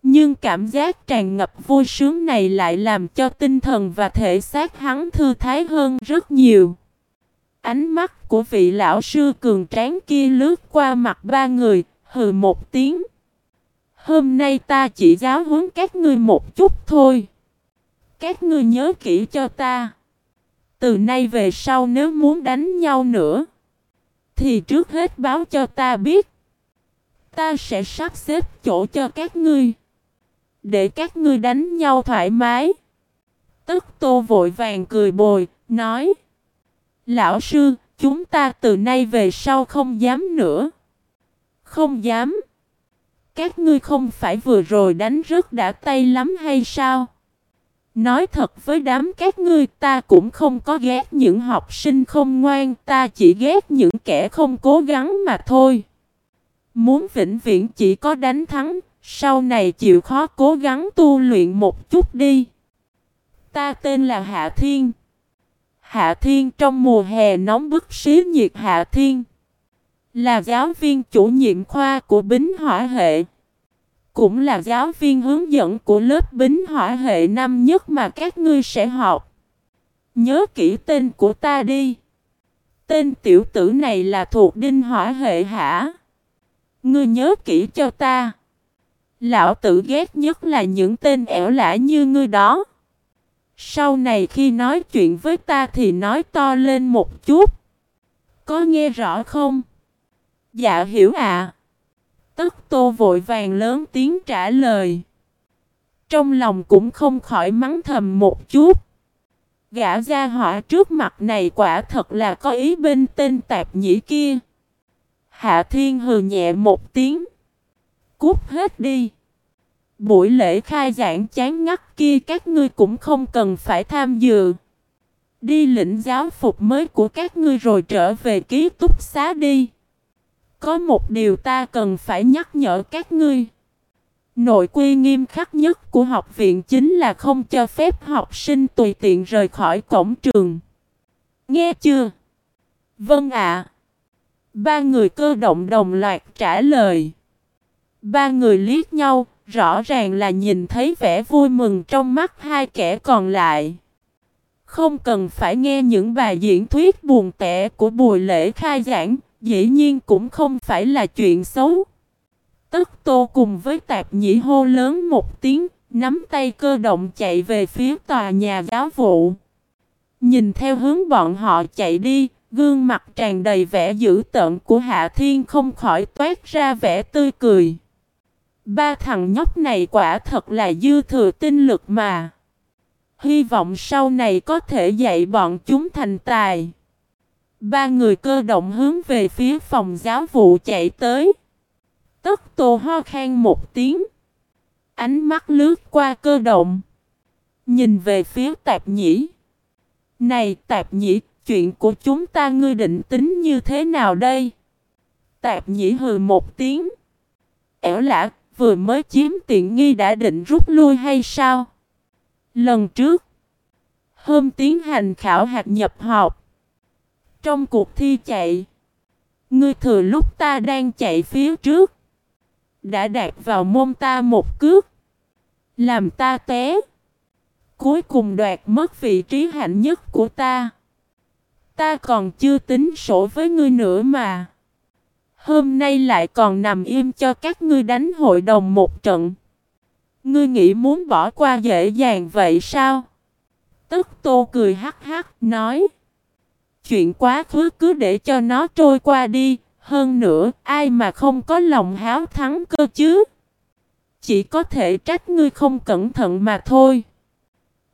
Nhưng cảm giác tràn ngập vui sướng này lại làm cho tinh thần và thể xác hắn thư thái hơn rất nhiều. Ánh mắt của vị lão sư cường tráng kia lướt qua mặt ba người, hừ một tiếng. Hôm nay ta chỉ giáo huấn các ngươi một chút thôi. Các ngươi nhớ kỹ cho ta. Từ nay về sau nếu muốn đánh nhau nữa, thì trước hết báo cho ta biết. Ta sẽ sắp xếp chỗ cho các ngươi. Để các ngươi đánh nhau thoải mái. Tức tô vội vàng cười bồi, nói. Lão sư, chúng ta từ nay về sau không dám nữa. Không dám. Các ngươi không phải vừa rồi đánh rất đã tay lắm hay sao? Nói thật với đám các ngươi ta cũng không có ghét những học sinh không ngoan ta chỉ ghét những kẻ không cố gắng mà thôi. Muốn vĩnh viễn chỉ có đánh thắng, sau này chịu khó cố gắng tu luyện một chút đi. Ta tên là Hạ Thiên. Hạ Thiên trong mùa hè nóng bức xí nhiệt Hạ Thiên. Là giáo viên chủ nhiệm khoa của Bính Hỏa Hệ. Cũng là giáo viên hướng dẫn của lớp Bính Hỏa Hệ năm nhất mà các ngươi sẽ học. Nhớ kỹ tên của ta đi. Tên tiểu tử này là thuộc Đinh Hỏa Hệ hả? Ngươi nhớ kỹ cho ta. Lão tử ghét nhất là những tên ẻo lả như ngươi đó. Sau này khi nói chuyện với ta thì nói to lên một chút. Có nghe rõ không? Dạ hiểu ạ. Tất tô vội vàng lớn tiếng trả lời. Trong lòng cũng không khỏi mắng thầm một chút. Gã gia họa trước mặt này quả thật là có ý bên tên tạp nhĩ kia. Hạ thiên hừ nhẹ một tiếng. Cút hết đi. Buổi lễ khai giảng chán ngắt kia các ngươi cũng không cần phải tham dự. Đi lĩnh giáo phục mới của các ngươi rồi trở về ký túc xá đi. Có một điều ta cần phải nhắc nhở các ngươi. Nội quy nghiêm khắc nhất của học viện chính là không cho phép học sinh tùy tiện rời khỏi cổng trường. Nghe chưa? Vâng ạ. Ba người cơ động đồng loạt trả lời. Ba người liếc nhau, rõ ràng là nhìn thấy vẻ vui mừng trong mắt hai kẻ còn lại. Không cần phải nghe những bài diễn thuyết buồn tẻ của buổi lễ khai giảng, dĩ nhiên cũng không phải là chuyện xấu. Tất tô cùng với tạp nhĩ hô lớn một tiếng, nắm tay cơ động chạy về phía tòa nhà giáo vụ. Nhìn theo hướng bọn họ chạy đi, gương mặt tràn đầy vẻ dữ tợn của Hạ Thiên không khỏi toát ra vẻ tươi cười. Ba thằng nhóc này quả thật là dư thừa tinh lực mà. Hy vọng sau này có thể dạy bọn chúng thành tài. Ba người cơ động hướng về phía phòng giáo vụ chạy tới. Tất tô ho khan một tiếng. Ánh mắt lướt qua cơ động. Nhìn về phía tạp nhĩ. Này tạp nhĩ, chuyện của chúng ta ngươi định tính như thế nào đây? Tạp nhĩ hừ một tiếng. Ẻo lạ, vừa mới chiếm tiện nghi đã định rút lui hay sao? Lần trước, hôm tiến hành khảo hạt nhập học. Trong cuộc thi chạy, ngươi thừa lúc ta đang chạy phía trước, đã đạt vào môn ta một cước, làm ta té. Cuối cùng đoạt mất vị trí hạnh nhất của ta. Ta còn chưa tính sổ với ngươi nữa mà. Hôm nay lại còn nằm im cho các ngươi đánh hội đồng một trận. Ngươi nghĩ muốn bỏ qua dễ dàng vậy sao? Tức tô cười hắc hắc nói. Chuyện quá khứ cứ để cho nó trôi qua đi. Hơn nữa ai mà không có lòng háo thắng cơ chứ? Chỉ có thể trách ngươi không cẩn thận mà thôi.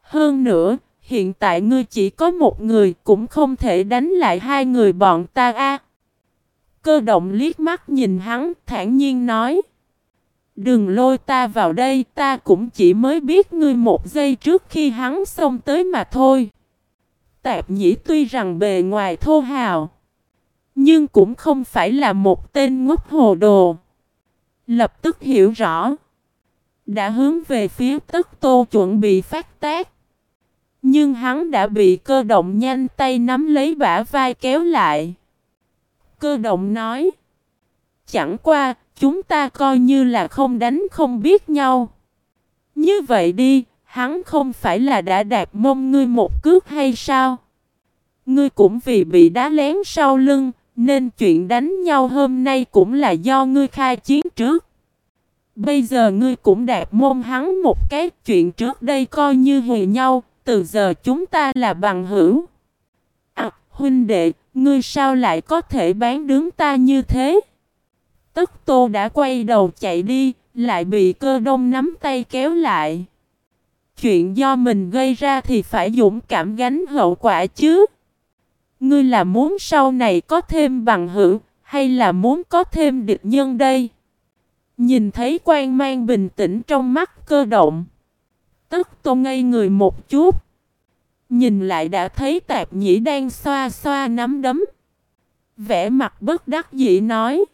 Hơn nữa, hiện tại ngươi chỉ có một người cũng không thể đánh lại hai người bọn ta a. Cơ động liếc mắt nhìn hắn, thản nhiên nói. Đừng lôi ta vào đây, ta cũng chỉ mới biết ngươi một giây trước khi hắn xông tới mà thôi. Tạp nhĩ tuy rằng bề ngoài thô hào, nhưng cũng không phải là một tên ngốc hồ đồ. Lập tức hiểu rõ. Đã hướng về phía tất tô chuẩn bị phát tác. Nhưng hắn đã bị cơ động nhanh tay nắm lấy bả vai kéo lại. Cơ động nói. Chẳng qua, chúng ta coi như là không đánh không biết nhau. Như vậy đi, hắn không phải là đã đạt mông ngươi một cước hay sao? Ngươi cũng vì bị đá lén sau lưng, nên chuyện đánh nhau hôm nay cũng là do ngươi khai chiến trước. Bây giờ ngươi cũng đạt môn hắn một cái chuyện trước đây coi như hùi nhau, từ giờ chúng ta là bằng hữu. À, huynh đệ, ngươi sao lại có thể bán đứng ta như thế? Tức tô đã quay đầu chạy đi, lại bị cơ đông nắm tay kéo lại. Chuyện do mình gây ra thì phải dũng cảm gánh hậu quả chứ. Ngươi là muốn sau này có thêm bằng hữu, hay là muốn có thêm địch nhân đây? Nhìn thấy quan mang bình tĩnh trong mắt cơ động. Tức tô ngây người một chút. Nhìn lại đã thấy tạp nhĩ đang xoa xoa nắm đấm. Vẽ mặt bất đắc dĩ nói.